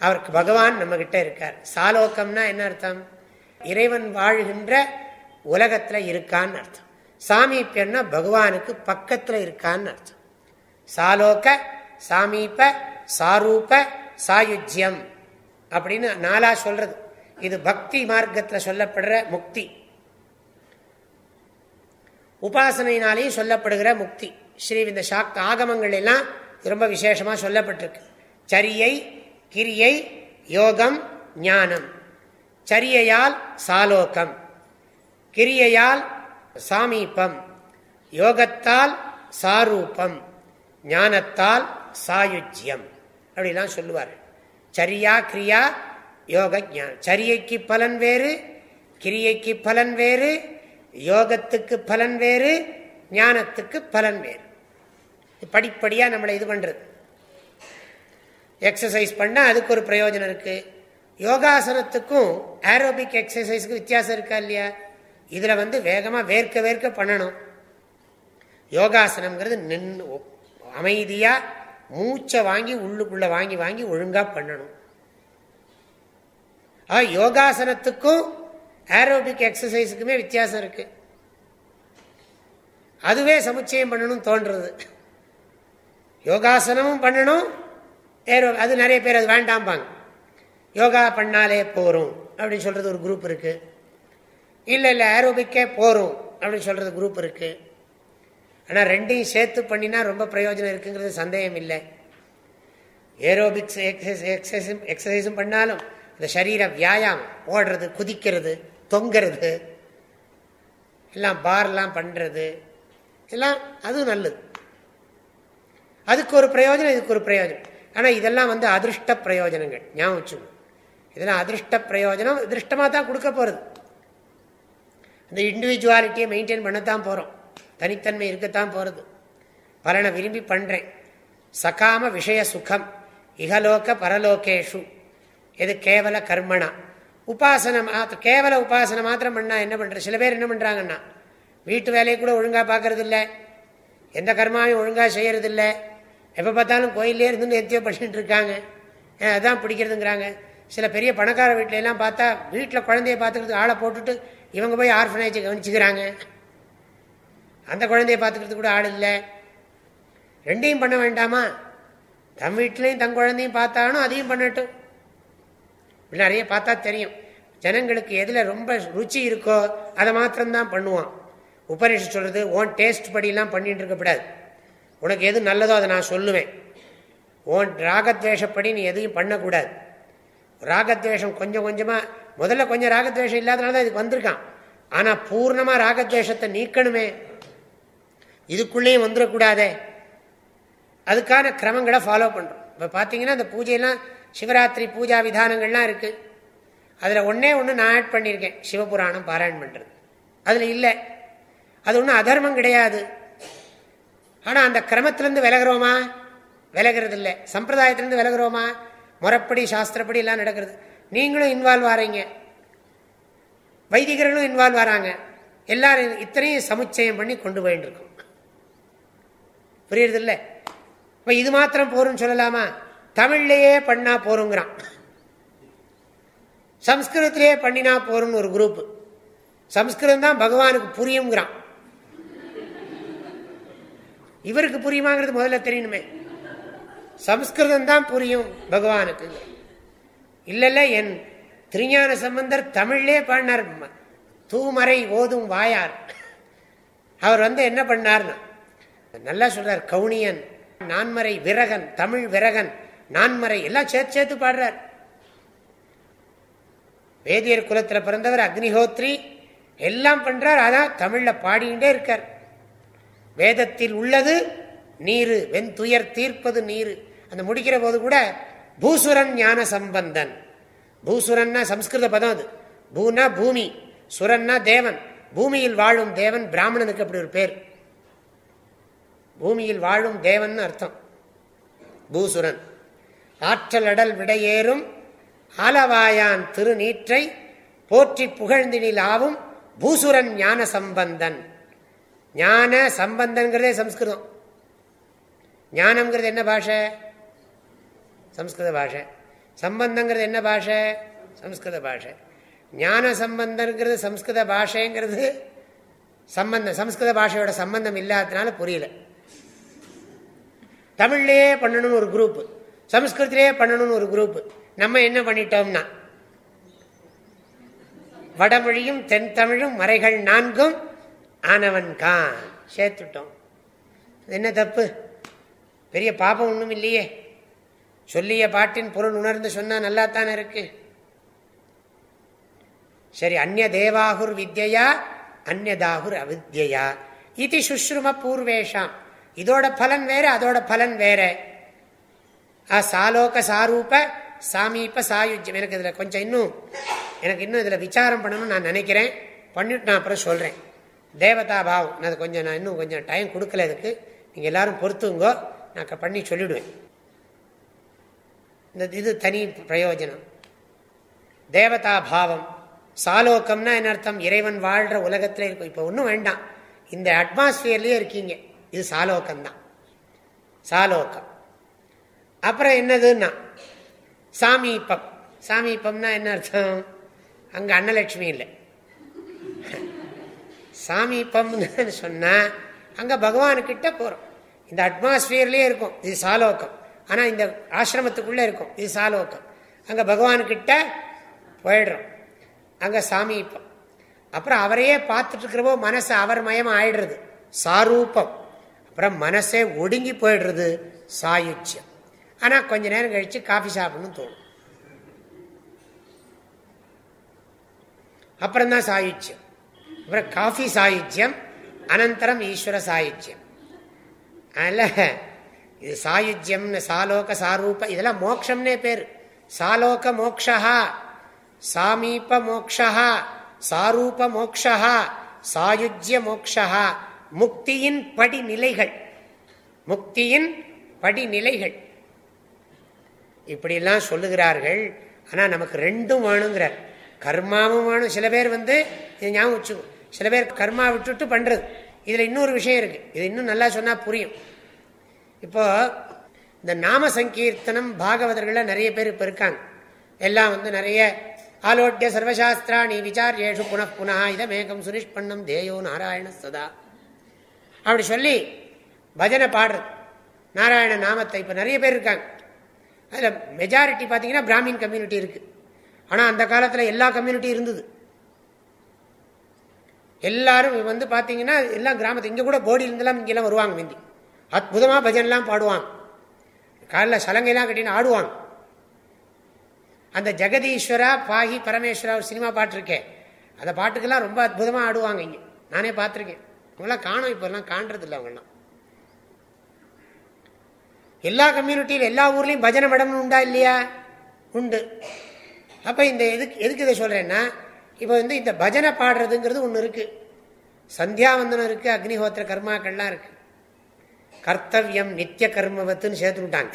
அவருக்கு பகவான் நம்ம கிட்ட இருக்கார். சாலோக்கம்னா என்ன அர்த்தம்? இறைவன் வாழ்கின்ற உலகத்தில் இருக்கான்னு அர்த்தம். சாமீப்பியம்னா பகவானுக்கு பக்கத்தில் இருக்கான்னு அர்த்தம். சாலோக சாமீப சாரூப சாயுஜ்யம் அப்படின்னு நாலா சொல்றது. இது பக்தி மார்க்கத்தில் சொல்லப்படுற முக்தி. உபாசனையினாலேயும் சொல்லப்படுகிற முக்தி. ஸ்ரீ இந்த சாக் ஆகமங்கள் எல்லாம் ரொம்ப விசேஷமாக சொல்லப்பட்டிருக்கு. சரியை கிரியை யோகம் ஞானம். சரியையால் சாலோகம். கிரியையால் சாமீபம். யோகத்தால் சாரூபம். ஞானத்தால் சாயுஜ்யம். அப்படிலாம் சொல்லுவார். சரியா கிரியா யோக ஞானம் சரியைக்கு பலன் வேறு கிரியைக்கு பலன் வேறு யோகத்துக்கு பலன் வேறு ஞானத்துக்கு பலன் வேறு. படிப்படியாக நம்மளை இது பண்ணுறது எக்ஸசைஸ் பண்ணால் அதுக்கு ஒரு பிரயோஜனம் இருக்குது யோகாசனத்துக்கும் ஆரோபிக் எக்ஸசைஸுக்கு வித்தியாசம் இருக்கா இல்லையா? இதில் வந்து வேகமாக வேர்க்க வேர்க்க பண்ணணும். யோகாசனம்ங்கிறது நின்று அமைதியாக மூச்சை வாங்கி உள்ளுக்குள்ளே வாங்கி வாங்கி ஒழுங்காக பண்ணணும். ஆ யோகாசனத்துக்கும் ஏரோபிக் எக்ஸசைஸுக்குமே வித்தியாசம் இருக்கு. அதுவே சமுச்சயம் பண்ணணும் தோன்றது. யோகாசனமும் பண்ணணும் ஏரோ அது நிறைய பேர் அது வேண்டாம்பாங்க. யோகா பண்ணாலே போகிறோம் அப்படின்னு சொல்கிறது ஒரு குரூப் இருக்குது இல்லை இல்லை ஏரோபிக்கே போகிறோம் அப்படின்னு சொல்கிறது குரூப் இருக்குது ஆனால் ரெண்டையும் சேர்த்து பண்ணினா ரொம்ப பிரயோஜனம் இருக்குங்கிறது சந்தேகம் இல்லை. ஏரோபிக்ஸ் எக்ஸசைஸும் எக்ஸசைஸும் பண்ணாலும் இந்த சரீர வியாயாமம் ஓடுறது குதிக்கிறது தொங்கிறது எல்லாம் பார்லாம் பண்ணுறது எல்லாம் அதுவும் நல்லது. அதுக்கு ஒரு பிரயோஜனம் இதுக்கு ஒரு பிரயோஜனம். ஆனால் இதெல்லாம் வந்து அதிருஷ்ட பிரயோஜனங்கள். ஞாபகம் வச்சுக்கணும் இதெல்லாம் அதிருஷ்ட பிரயோஜனம் அதிர்ஷ்டமாக தான் கொடுக்க போகிறது இந்த இண்டிவிஜுவாலிட்டியை மெயின்டைன் பண்ணத்தான் போகிறோம் தனித்தன்மை இருக்கத்தான் போகிறது பலனை விரும்பி பண்ணுறேன் சகாம விஷய சுகம் இகலோக பரலோகேஷு. எது கேவல கர்மனா? உபாசனம் கேவல உபாசனை மாத்திரம் பண்ணால் என்ன பண்ணுற சில பேர் என்ன பண்ணுறாங்கன்னா வீட்டு வேலையை கூட ஒழுங்காக பார்க்கறது இல்லை எந்த கர்மாவையும் ஒழுங்காக செய்கிறது இல்லை எப்போ பார்த்தாலும் கோயிலே இருந்து எத்தியோ பண்ணிட்டு இருக்காங்க. அதான் பிடிக்கிறதுங்கிறாங்க. சில பெரிய பணக்கார வீட்டில எல்லாம் பார்த்தா வீட்டில் குழந்தைய பார்த்துக்கிறதுக்கு ஆளை போட்டுட்டு இவங்க போய் ஆர்ஃபனேஜை கவனிச்சுக்கிறாங்க. அந்த குழந்தைய பார்த்துக்கிறது கூட ஆள் இல்லை. ரெண்டையும் பண்ண வேண்டாமா? தம் வீட்டிலையும் தன் குழந்தையும் பார்த்தாலும் அதையும் பண்ணட்டும். நிறைய பார்த்தா தெரியும். ஜனங்களுக்கு எதில் ரொம்ப ருச்சி இருக்கோ அதை மாத்திரம்தான் பண்ணுவான். உபரிஷ் சொல்றது ஓன் டேஸ்ட் படியெல்லாம் பண்ணிட்டு இருக்கக்கூடாது உனக்கு எது நல்லதோ அதை நான் சொல்லுவேன். ஓன் ராகத்வேஷப்படி நீ எதையும் பண்ணக்கூடாது. ராகத்வேஷம் கொஞ்சம் கொஞ்சமாக முதல்ல கொஞ்சம் ராகத்வேஷம் இல்லாதனால தான் இதுக்கு வந்திருக்கான். ஆனால் பூர்ணமாக ராகத்வேஷத்தை நீக்கணுமே. இதுக்குள்ளேயும் வந்துடக்கூடாதே. அதுக்கான கிரமங்களை ஃபாலோ பண்ணுறோம் இப்போ பார்த்தீங்கன்னா அந்த பூஜையெல்லாம் சிவராத்திரி பூஜா விதானங்கள்லாம் இருக்குது அதில் ஒன்றே ஒன்று நான் ஆட் பண்ணியிருக்கேன். சிவபுராணம் பாராயணம் பண்ணுறது அதில் இல்லை. அது ஒன்றும் அதர்மம் கிடையாது. ஆனால் அந்த கிரமத்திலேருந்து விலகிறோமா? விலகிறது இல்லை சம்பிரதாயத்திலேருந்து விலகிறோமா? முறைப்படி சாஸ்திரப்படி எல்லாம் நடக்கிறது. நீங்களும் இன்வால்வ் ஆறீங்க. வைதிகர்களும் இன்வால்வ் ஆறாங்க. எல்லாரும் இத்தனையும் சமுச்சயம் பண்ணி கொண்டு போயிட்டு இருக்கோம் புரியுறது இல்லை இப்போ இது மாத்திரம் போரும்னு சொல்லலாமா? தமிழ்லேயே பண்ணா போருங்கிறான். சம்ஸ்கிருதத்திலேயே பண்ணினா போறோம்னு ஒரு குரூப். சம்ஸ்கிருதம் தான் பகவானுக்கு புரியுங்கிறான் இவருக்கு புரியுமாங்கிறது முதல்ல தெரியணுமே. சம்ஸ்கிருதம் தான் புரியும் பகவானுக்கு. இல்ல என் திருஞான சம்பந்தர் தமிழ்லே பாடினார். தூமறை ஓதும் வாயார். அவர் வந்து என்ன பண்ணார்னா நல்லா சொல்றார் கவுனியன் நான்மறை விரகன் தமிழ் விரகன் நான்மறை எல்லாம் சேர்த்து சேர்த்து பாடுறார். வேதியர் குலத்தில் பிறந்தவர் அக்னிஹோத்ரி எல்லாம் பண்றார் அதான் தமிழ்ல பாடிக்கிட்டே இருக்கார். வேதத்தில் உள்ளது நீரு வெண்துயர் தீர்ப்பது நீரு. அந்த முடிக்கிற போது கூட பூசுரன் ஞான சம்பந்தன். பூசுரன்னா சம்ஸ்கிருத பதம் அது. பூனா பூமி சுரன்னா தேவன். பூமியில் வாழும் தேவன் பிராமணனுக்கு அப்படி ஒரு பேர். பூமியில் வாழும் தேவன் அர்த்தம். பூசுரன். ஆற்றல் அடல் விடையேறும் ஆலவாயான் திருநீற்றை போற்றி புகழ்ந்தினில் ஆவும் பூசுரன் ஞான சம்பந்தன். ஞான சம்பந்தன்கிறதே சம்ஸ்கிருதம். ஞானம்ங்கிறது என்ன பாஷை? சம்ஸ்கிருத பாஷை. சம்பந்தங்கிறது என்ன பாஷை? சம்ஸ்கிருத பாஷை. ஞான சம்பந்தங்கிறது சம்ஸ்கிருத பாஷைங்கிறது சம்பந்தம் சம்ஸ்கிருத பாஷையோட சம்பந்தம் இல்லாததுனால புரியல. தமிழ்லேயே பண்ணணும்னு ஒரு குரூப் சம்ஸ்கிருத்திலேயே பண்ணணும்னு ஒரு குரூப் நம்ம என்ன பண்ணிட்டோம்னா வடமொழியும் தென் தமிழும் மறைகள் நான்கும் ஆனவன் கான். சேர்த்துட்டோம். என்ன தப்பு? பெரிய பாபம் ஒன்றும் இல்லையே. சொல்லிய பாட்டின் பொருள் உணர்ந்து சொன்னா நல்லா தானே இருக்கு. சரி அந்நிய தேவாகுர் வித்யா அந்நதாகுர் அவித்யா இது சுஷ்ரும பூர்வேஷாம். இதோட பலன் வேற அதோட பலன் வேற. சாலோக சாரூப சாமீப சாயுஜ்யம். எனக்கு இதில் கொஞ்சம் இன்னும் எனக்கு இன்னும் இதில் விசாரம் பண்ணணும்னு நான் நினைக்கிறேன். பண்ணிட்டு நான் அப்புறம் சொல்கிறேன் தேவதா பாவம். நான் கொஞ்சம் நான் இன்னும் கொஞ்சம் டைம் கொடுக்கல இதுக்கு. நீங்கள் எல்லாரும் பொறுத்துங்கோ. நான் பண்ணி சொல்லிடுவேன். இந்த இது தனி பிரயோஜனம். தேவதா பாவம். சாலோக்கம்னா என்ன அர்த்தம்? இறைவன் வாழ்கிற உலகத்தில் இருக்கும் இப்போ ஒன்றும் வேண்டாம். இந்த அட்மாஸ்பியர்லேயே இருக்கீங்க. இது சாலோகம்தான். சாலோகம். அப்புறம் என்னதுன்னா சாமீபம். சாமீபம்னா என்ன அர்த்தம்? அங்கே அன்னலட்சுமி இல்லை. சாமீபம்னு சொன்னால் அங்கே பகவானுக்கிட்ட போகிறோம் இந்த அட்மாஸ்பியர்லேயே இருக்கும். இது சாலோக்கம் ஆனால் இந்த ஆசிரமத்துக்குள்ளே இருக்கும். இது சாலோக்கம் அங்கே பகவானுக்கிட்ட போயிடுறோம். அங்கே சாமீபம். அப்புறம் அவரையே பார்த்துட்டு இருக்கிறப்போ மனசு அவர் மயம் ஆயிடுறது சாரூபம். அப்புறம் மனசே ஒடுங்கி போயிடுறது சாயுட்சியம் ஆனால் கொஞ்ச நேரம் கழித்து காஃபி சாப்பிடணும்னு தோணும். அப்புறம் தான் அப்புறம் காஃபி சாயுச்சியம் அனந்தரம் ஈஸ்வர சாயுச்சியம். அதில் இது சாயுஜ்யம்னு சாலோக சாரூப இதெல்லாம் மோக்ஷம்னே பேர். சாலோக மோக்ஷா சாமீப மோக்ஷா சாரூப மோக்ஷா சாயுஜ்ய மோக்ஷா முக்தியின் படிநிலைகள். முக்தியின் படிநிலைகள். இப்படிலாம் சொல்லுகிறார்கள். ஆனால் நமக்கு ரெண்டும் வேணுங்கிறார். கர்மாவும் வேணும். சில பேர் வந்து இது ஞாபகம் வச்சுக்கோ. சில பேர் கர்மா விட்டுட்டு பண்ணுறது இதில் இன்னொரு விஷயம் இருக்குது இது இன்னும் நல்லா சொன்னால் புரியும். இப்போ இந்த நாம சங்கீர்த்தனம் பாகவதர்களில் நிறைய பேர் இப்போ இருக்காங்க. எல்லாம் வந்து நிறைய ஆலோட்டிய சர்வசாஸ்திராணி விசாரியேஷு புன புனா இதமேகம் சுனிஷ்பண்ணம் தேயோ நாராயண சதா. அப்படி சொல்லி பஜனை பாடுறது. நாராயண நாமத்தை இப்போ நிறைய பேர் இருக்காங்க. அதில் மெஜாரிட்டி பார்த்தீங்கன்னா பிராமின் கம்யூனிட்டி இருக்கு. ஆனால் அந்த காலத்தில் எல்லா கம்யூனிட்டி இருந்தது. எல்லாரும் வந்து பார்த்தீங்கன்னா எல்லாம் கிராமத்து இங்கே கூட போடியிலேருந்துலாம் இங்கெல்லாம் வருவாங்க மிந்தி. அற்புதமாக பஜன்லாம் பாடுவாங்க. காலில் சலங்கையெல்லாம் கட்டின்னு ஆடுவாங்க. அந்த ஜெகதீஸ்வரா பாகி பரமேஸ்வரா ஒரு சினிமா பாட்டு இருக்கேன் அந்த பாட்டுக்கெல்லாம் ரொம்ப அற்புதமாக ஆடுவாங்க இங்கே. நானே பார்த்துருக்கேன் அவங்களாம் காணும் இப்போல்லாம் காண்றது இல்லை அவங்கெல்லாம். எல்லா கம்யூனிட்டியில் எல்லா ஊர்லேயும் பஜனை மடம்னு உண்டா இல்லையா? உண்டு. அப்போ இந்த எதுக்கு எதுக்கு இதை சொல்கிறேன்னா இப்போ வந்து இந்த பஜனை பாடுறதுங்கிறது ஒன்று இருக்குது சந்தியாவந்தனம் இருக்குது அக்னிஹோத்திர கர்மாக்கள்லாம் இருக்குது கர்த்தவியம் நித்திய கர்மவத்துன்னு சேர்த்து விட்டாங்க.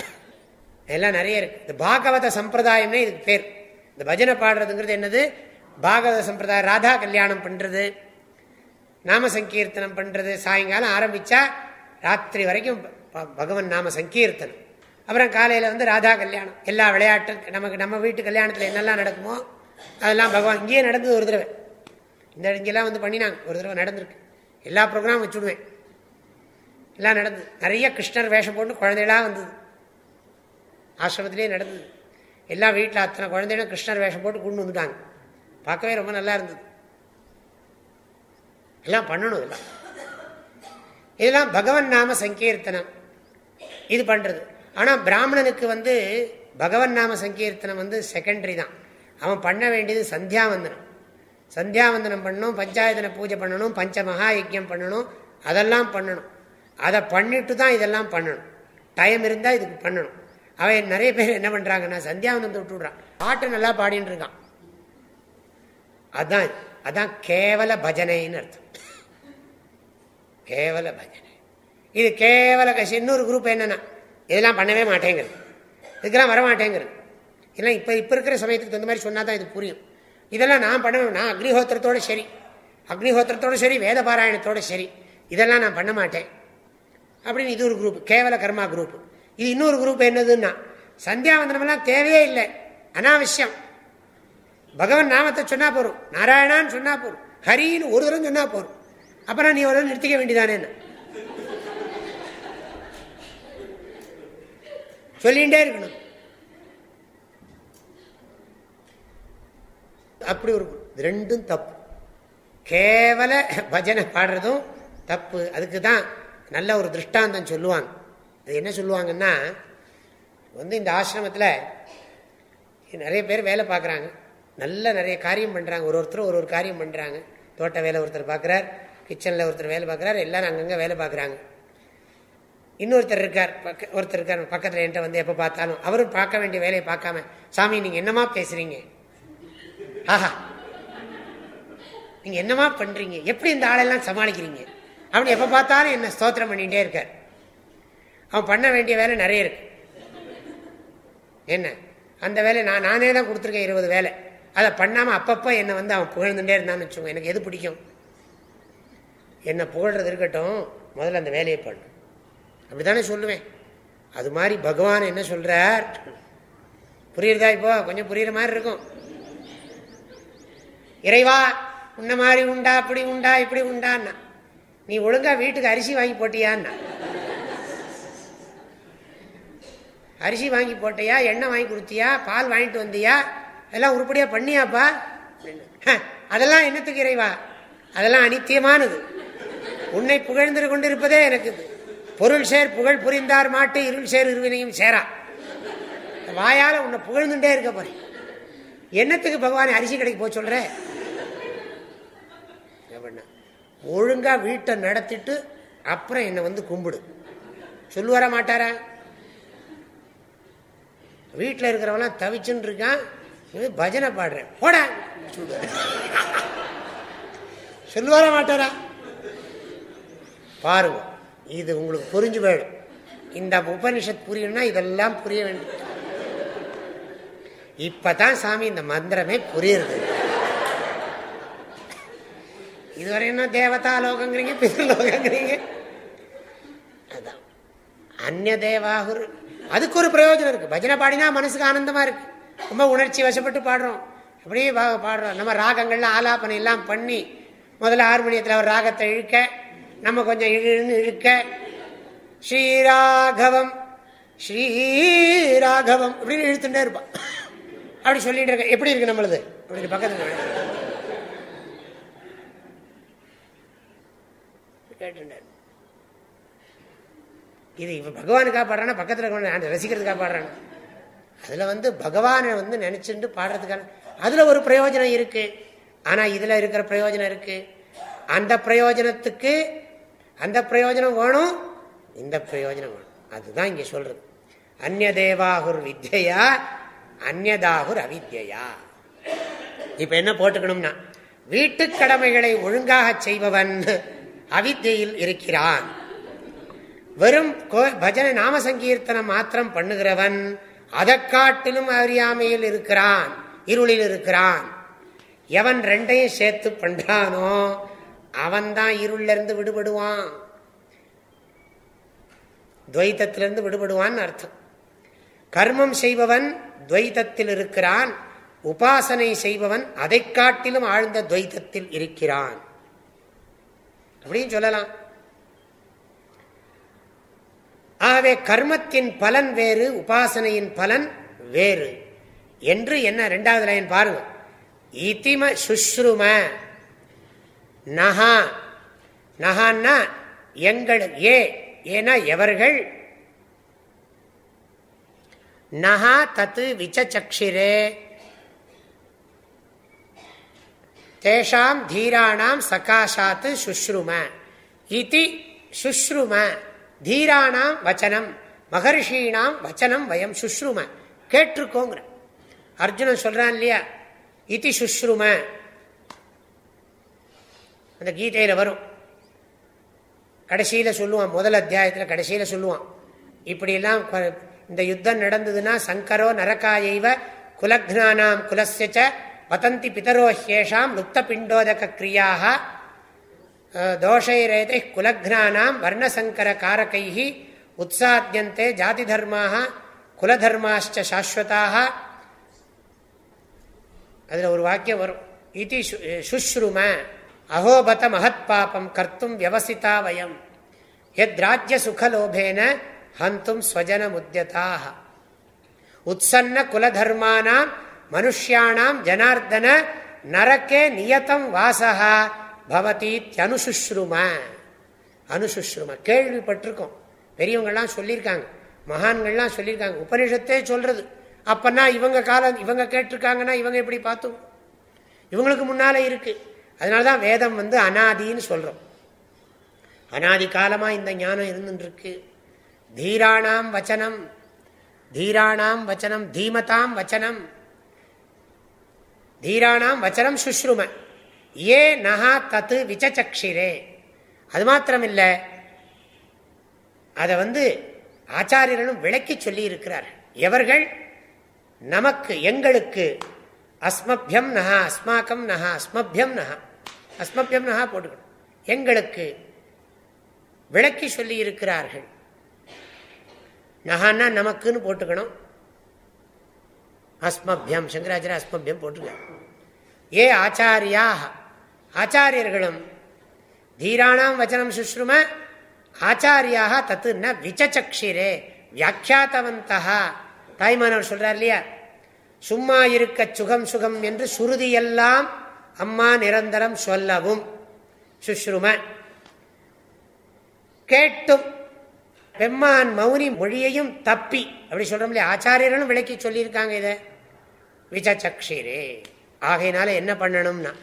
எல்லாம் நிறைய இருக்குது இந்த பாகவத சம்பிரதாயம்னே இதுக்கு பேர். இந்த பஜனை பாடுறதுங்கிறது என்னது? பாகவத சம்பிரதாயம் ராதா கல்யாணம் பண்ணுறது நாம சங்கீர்த்தனம் பண்ணுறது சாயங்காலம் ஆரம்பித்தா ராத்திரி வரைக்கும் பகவன் நாம சங்கீர்த்தனம். அப்புறம் காலையில் வந்து ராதா கல்யாணம். எல்லா விளையாட்டு நமக்கு நம்ம வீட்டு கல்யாணத்தில் என்னெல்லாம் நடக்குமோ அதெல்லாம் பகவான் இங்கேயே நடந்தது ஒரு தடவை. இந்த இங்கெல்லாம் வந்து பண்ணினாங்க. ஒரு தடவை நடந்திருக்கு. எல்லா ப்ரோக்ராம் வச்சுடுவேன். எல்லாம் நடந்தது. நிறைய கிருஷ்ணர் வேஷம் போட்டு குழந்தைகளாக வந்தது. ஆசிரமத்திலே நடந்தது. எல்லா வீட்டில் அத்தனை குழந்தைகளும் கிருஷ்ணர் வேஷம் போட்டு கொண்டு வந்துட்டாங்க. பார்க்கவே ரொம்ப நல்லா இருந்தது. எல்லாம் பண்ணணும் இதெல்லாம். இதெல்லாம் பகவன் நாம சங்கீர்த்தனம். இது பண்ணுறது ஆனால் பிராமணனுக்கு வந்து பகவன் நாம சங்கீர்த்தனம் வந்து செகண்டரி தான். அவன் பண்ண வேண்டியது சந்தியாவந்தனம். சந்தியாவந்தனம் பண்ணணும் பஞ்சாயத்தன பூஜை பண்ணணும் பஞ்ச மகா யஜ்யம் பண்ணணும் அதெல்லாம் பண்ணணும். அதை பண்ணிட்டு தான் இதெல்லாம் பண்ணணும். டைம் இருந்தால் இதுக்கு பண்ணணும். அவன் நிறைய பேர் என்ன பண்ணுறாங்கன்னா சந்தியாவந்தனத்தை விட்டுடுறான். பாட்டு நல்லா பாடின்னு இருக்கான். அதான் அதான் கேவல பஜனைன்னு அர்த்தம். கேவல பஜனை இது கேவல கஷி இன்னொரு குரூப் என்னன்னா இதெல்லாம் பண்ணவே மாட்டேங்கிறது. இதுக்கெல்லாம் வரமாட்டேங்கிறது. இதெல்லாம் இப்போ இப்போ இருக்கிற சமயத்துக்கு தகுந்த மாதிரி சொன்னால் தான் இது புரியும். இதெல்லாம் நான் பண்ணணும் நான் அக்னிஹோத்திரத்தோடு சரி. அக்னிஹோத்திரத்தோடு சரி வேத பாராயணத்தோடு சரி. இதெல்லாம் நான் பண்ண மாட்டேன். அப்படின்னு இது ஒரு குரூப் கேவல கர்மா குரூப் இது இன்னொரு குரூப் என்னதுன்னா சந்தியாவந்தனமெல்லாம் தேவையே இல்லை. அனாவசியம். பகவான் நாமத்தை சொன்னா போறோம். நாராயணான்னு சொன்னா போறோம். ஹரின்னு ஒரு தரம் சொன்னா போறோம். அப்புறம் நீ ஒரு நிறுத்திக்க வேண்டியதானே? சொல்லிகிட்டே இருக்கணும். அப்படி ஒரு ரெண்டும் தப்பு. கேவல பஜனை பாடுறதும் தப்பு. அதுக்கு தான் நல்ல ஒரு திருஷ்டாந்தம் சொல்லுவாங்க. அது என்ன சொல்லுவாங்கன்னா வந்து இந்த ஆசிரமத்தில் நிறைய பேர் வேலை பார்க்குறாங்க. நல்ல நிறைய காரியம் பண்ணுறாங்க ஒரு ஒருத்தர் ஒரு ஒரு காரியம் பண்ணுறாங்க தோட்ட வேலை ஒருத்தர் பார்க்குறார். கிச்சனில் ஒருத்தர் வேலை பார்க்குறாரு எல்லாரும் அங்கங்கே வேலை பார்க்குறாங்க. இன்னொருத்தர் இருக்கார் பக்க ஒருத்தர் இருக்கார் பக்கத்தில் என்கிட்ட வந்து எப்போ பார்த்தாலும் அவரும் பார்க்க வேண்டிய வேலையை பார்க்காம சாமி நீங்கள் என்னமா பேசுகிறீங்க ஆஹா நீங்கள் என்னமா பண்ணுறீங்க எப்படி இந்த ஆளெல்லாம் சமாளிக்கிறீங்க? அப்படின்னு எப்போ பார்த்தாலும் என்ன ஸ்தோத்திரம் பண்ணிகிட்டே இருக்கார். அவன் பண்ண வேண்டிய வேலை நிறைய இருக்கு. என்ன? அந்த வேலை நான் நானே தான் கொடுத்துருக்கேன் இருபது வேலை. அதை பண்ணாமல் அப்பப்போ என்னை வந்து அவன் புகழ்ந்துட்டே இருந்தான்னு வச்சுக்கோங்க. எனக்கு எது பிடிக்கும்? என்னை புகழ்றது இருக்கட்டும் முதல்ல அந்த வேலையை பண்ணு. அப்படித்தானே சொல்லுவேன். அது மாதிரி பகவான் என்ன சொல்கிறார் புரியுறதா இப்போ? கொஞ்சம் புரியுற மாதிரி இருக்கும். இறைவா உன்ன மாதிரி உண்டா அப்படி உண்டா இப்படி உண்டான்னா. நீ ஒழுங்கா வீட்டுக்கு அரிசி வாங்கி போட்டியான்னா. அரிசி வாங்கி போட்டியா எண்ணெய் வாங்கி கொடுத்தியா பால் வாங்கிட்டு வந்தியா அதெல்லாம் உருப்படியா பண்ணியாப்பா? அதெல்லாம் என்னத்துக்கு இறைவா? அதெல்லாம் அனித்தியமானது. உன்னை புகழ்ந்து கொண்டிருப்பதே எனக்கு பொருள் சேர் புகழ் புரிந்தார் மாட்டு இருள் சேர் இருவினையும் சேரா. வாயால உன்னை புகழ்ந்துட்டே இருக்க போறேன். என்னத்துக்கு பகவான் அரிசி கடைக்கு போய் சொல்ற? ஒழுங்கா வீட்டை நடத்திட்டு அப்புறம் என்னை வந்து கும்பிடு. சொல்லுவார மாட்டாரா? வீட்டில் இருக்கிறவெல்லாம் தவிச்சுன்னு இருக்கான். பஜனை பாடுறேன். போட! சொல்லுவார மாட்டாரா? பாருங்க. இது உங்களுக்கு புரிஞ்சு வேணும் இந்த உபனிஷத் புரியணும்னா இதெல்லாம் புரிய வேண்டும். இப்பதான் சாமி இந்த மந்திரமே புரியுது. இதுவரை என்ன தேவதா லோகங்கிறீங்க பிதலோகங்கிறீங்க அதான். அந்நிய தேவாகுர். அதுக்கு ஒரு பிரயோஜனம் இருக்கு. பஜனை பாடினா மனசுக்கு ஆனந்தமா இருக்கு. ரொம்ப உணர்ச்சி வசப்பட்டு பாடுறோம். அப்படியே பாடுறோம். நம்ம ராகங்கள்லாம் ஆலாப்பனை எல்லாம் பண்ணி முதல்ல ஹார்மோனியத்தில் ஒரு ராகத்தை இழுக்க நம்ம கொஞ்சம் இழுன்னு இழுக்க ஸ்ரீராகவம் ஸ்ரீராகவம் அப்படின்னு இழுத்துட்டே இருப்பான் அப்படி சொல்லிட்டு இருக்க. எப்படி இருக்கு நம்மளது? அப்படி பக்கத்துல கேட்டுட்டார் இது இப்போ பகவானுக்காக பாடுறானா பக்கத்தில் ரசிக்கிறதுக்காக பாடுறான் அதில் வந்து பகவானை வந்து நினச்சிட்டு பாடுறதுக்கான அதில் ஒரு பிரயோஜனம் இருக்கு. ஆனால் இதில் இருக்கிற பிரயோஜனம் இருக்கு. அந்த பிரயோஜனத்துக்கு அந்த பிரயோஜனம் வேணும்? இந்த பிரயோஜனம் வேணும். அதுதான் இங்கே சொல்றது. அந்நிய வித்யா அந்நதாகுர் அவித்யா இப்ப என்ன போட்டுக்கணும்னா வீட்டு கடமைகளை ஒழுங்காக செய்பவன் அவித்தியில் இருக்கிறான். வெறும் பஜனை நாம சங்கீர்த்தனம் மாத்திரம் பண்ணுகிறவன் அதற்காட்டிலும் அறியாமையில் இருக்கிறான் இருளில் இருக்கிறான். எவன் ரெண்டையும் சேர்த்து பண்றானோ அவன்தான் இருளிலிருந்து இருந்து விடுபடுவான். துவைத்தத்திலிருந்து விடுபடுவான்னு அர்த்தம். கர்மம் செய்பவன் துவைத்தத்தில் இருக்கிறான் உபாசனை செய்பவன் அதை காட்டிலும் ஆழ்ந்த துவைத்தத்தில் இருக்கிறான். அப்படின்னு சொல்லலாம். ஆகவே கர்மத்தின் பலன் வேறு உபாசனையின் பலன் வேறு. என்று என்ன? ரெண்டாவது லைன் பாருங்க. இதிம சுஷ்ரும. நகா. நகான்னா எங்கள் ஏ ஏன்னா எவர்கள்? நகா தத்து விச்சக்ஷிரே தேஷாம் தீராணாம் சகாஷாத்து சுஷ்ரும. இதி சுஷ்ரும. தீராணாம் வச்சனம். மகர்ஷீனாம் வச்சனம் வயம் சுஷ்ரும. கேட்டிருக்கோங்கிற. அர்ஜுனன் சொல்றான் இல்லையா? இது சுஷ்ரும. அந்த கீதையில் வரும். கடைசியில் சொல்லுவான் முதல் அத்தியாயத்தில் கடைசியில் சொல்லுவான். இப்படிலாம் இந்த யுத்தம் நடந்ததுன்னா சங்கரோ நரகாயைவ குலக்னானாம் குலசிய வதந்தி பிதரோ ஹேஷாம் லுப்த பிண்டோதக கிரியாக தோஷைரேதை குலக்னானாம் வர்ணசங்கர காரகை உற்சாத்தியந்தே ஜாதி தர்மாக குலதர்மாச்ச சாஸ்வதாக அதில் ஒரு வாக்கியம் வரும். இது சுஷ்ரும. அகோபத மகத் பாபம் கர்த்தும் வியவசிதா வயம் எத் ராஜ்ய சுகலோபேன ஹந்தும் ஸ்வஜன முத்தியதாக உத்சன்ன குலதர்மானாம் மனுஷியானாம் ஜனார்தன நரக்கே நியதம் வாசகா பவதி அனுசுஷ்ரும கேள்விப்பட்டிருக்கோம். பெரியவங்கள்லாம் சொல்லியிருக்காங்க. மகான்கள்லாம் சொல்லியிருக்காங்க. உபனிஷத்தே சொல்றது. அப்பன்னா இவங்க காலம் இவங்க கேட்டிருக்காங்கன்னா இவங்க எப்படி பார்த்தோம்? இவங்களுக்கு முன்னால அதனால தான் வேதம் வந்து அனாதின்னு சொல்கிறோம் அனாதி காலமாக இந்த ஞானம் இருந்துருக்கு தீராணாம் வச்சனம் தீராணாம் வச்சனம் தீமதாம் வச்சனம். தீராணாம் வச்சனம் சுஷ்ரும. ஏ நகா தத்து விச்சக்ஷிரே அது மாத்திரம் இல்லை அதை வந்து ஆச்சாரியர்களும் விளக்கி சொல்லி இருக்கிறார் எவர்கள்? நமக்கு எங்களுக்கு அஸ்மபியம் நகா அஸ்மாக்கம் நகா அஸ்மபியம் நகா அஸ்மபியம் நகா போட்டுக்கணும். எங்களுக்கு விளக்கி சொல்லி இருக்கிறார்கள். நகான்னா நமக்குன்னு போட்டுக்கணும். அஸ்மபியம் சங்கராச்சாரிய அஸ்மபியம் போட்டுக்க. ஏ ஆச்சாரியாக ஆச்சாரியர்களும் தீராணாம் வச்சனம் சுஷ்ரும ஆச்சாரியாக தத்து ந விச்சக்ஷிரே வியாக்கியாத்தவந்தா தாய்மானவர் சொல்றார் இல்லையா? சும்மா இருக்க சுகம் சுகம் என்று சுருதியெல்லாம் அம்மா நிரந்தரம் சொல்லவும். சுஷ்ரும. கேட்டும். பெம்மான் மௌனி மொழியையும் தப்பி. அப்படி சொல்றோம் இல்லையா ஆச்சாரியர்களும் விளக்கி சொல்லியிருக்காங்க இதை. விஜச்சக்ஷீரே. ஆகையினால என்ன பண்ணணும்னா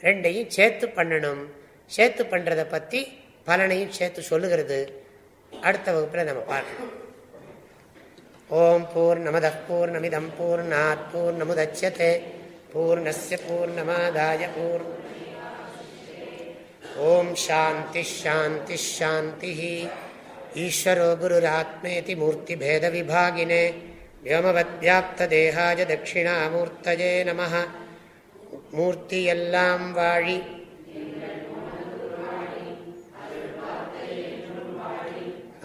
ரெண்டையும் சேர்த்து பண்ணணும். சேர்த்து பண்றதை பத்தி பலனையும் சேர்த்து சொல்லுகிறது. அடுத்த வகுப்பில் நம்ம பார்க்கணும் ஓம் பூர்ணமத பூர்ணமிதம் பூர்ணாத் பூர்ணமுதட்சதே பூர்ணஸ்ய பூர்ணமாதாய பூர்ண ஓம் சாந்தி ஷாந்தி ஷாந்தி ஈஸ்வரோ குருராத்மேதி மூர்த்திபேத விபாகினே வியோமவத்யாப்தேகாய தட்சிணாமூர்த்தஜே நம மூர்த்தியெல்லாம் வாழி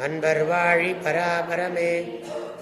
அன்பர் வாழி பராபரமே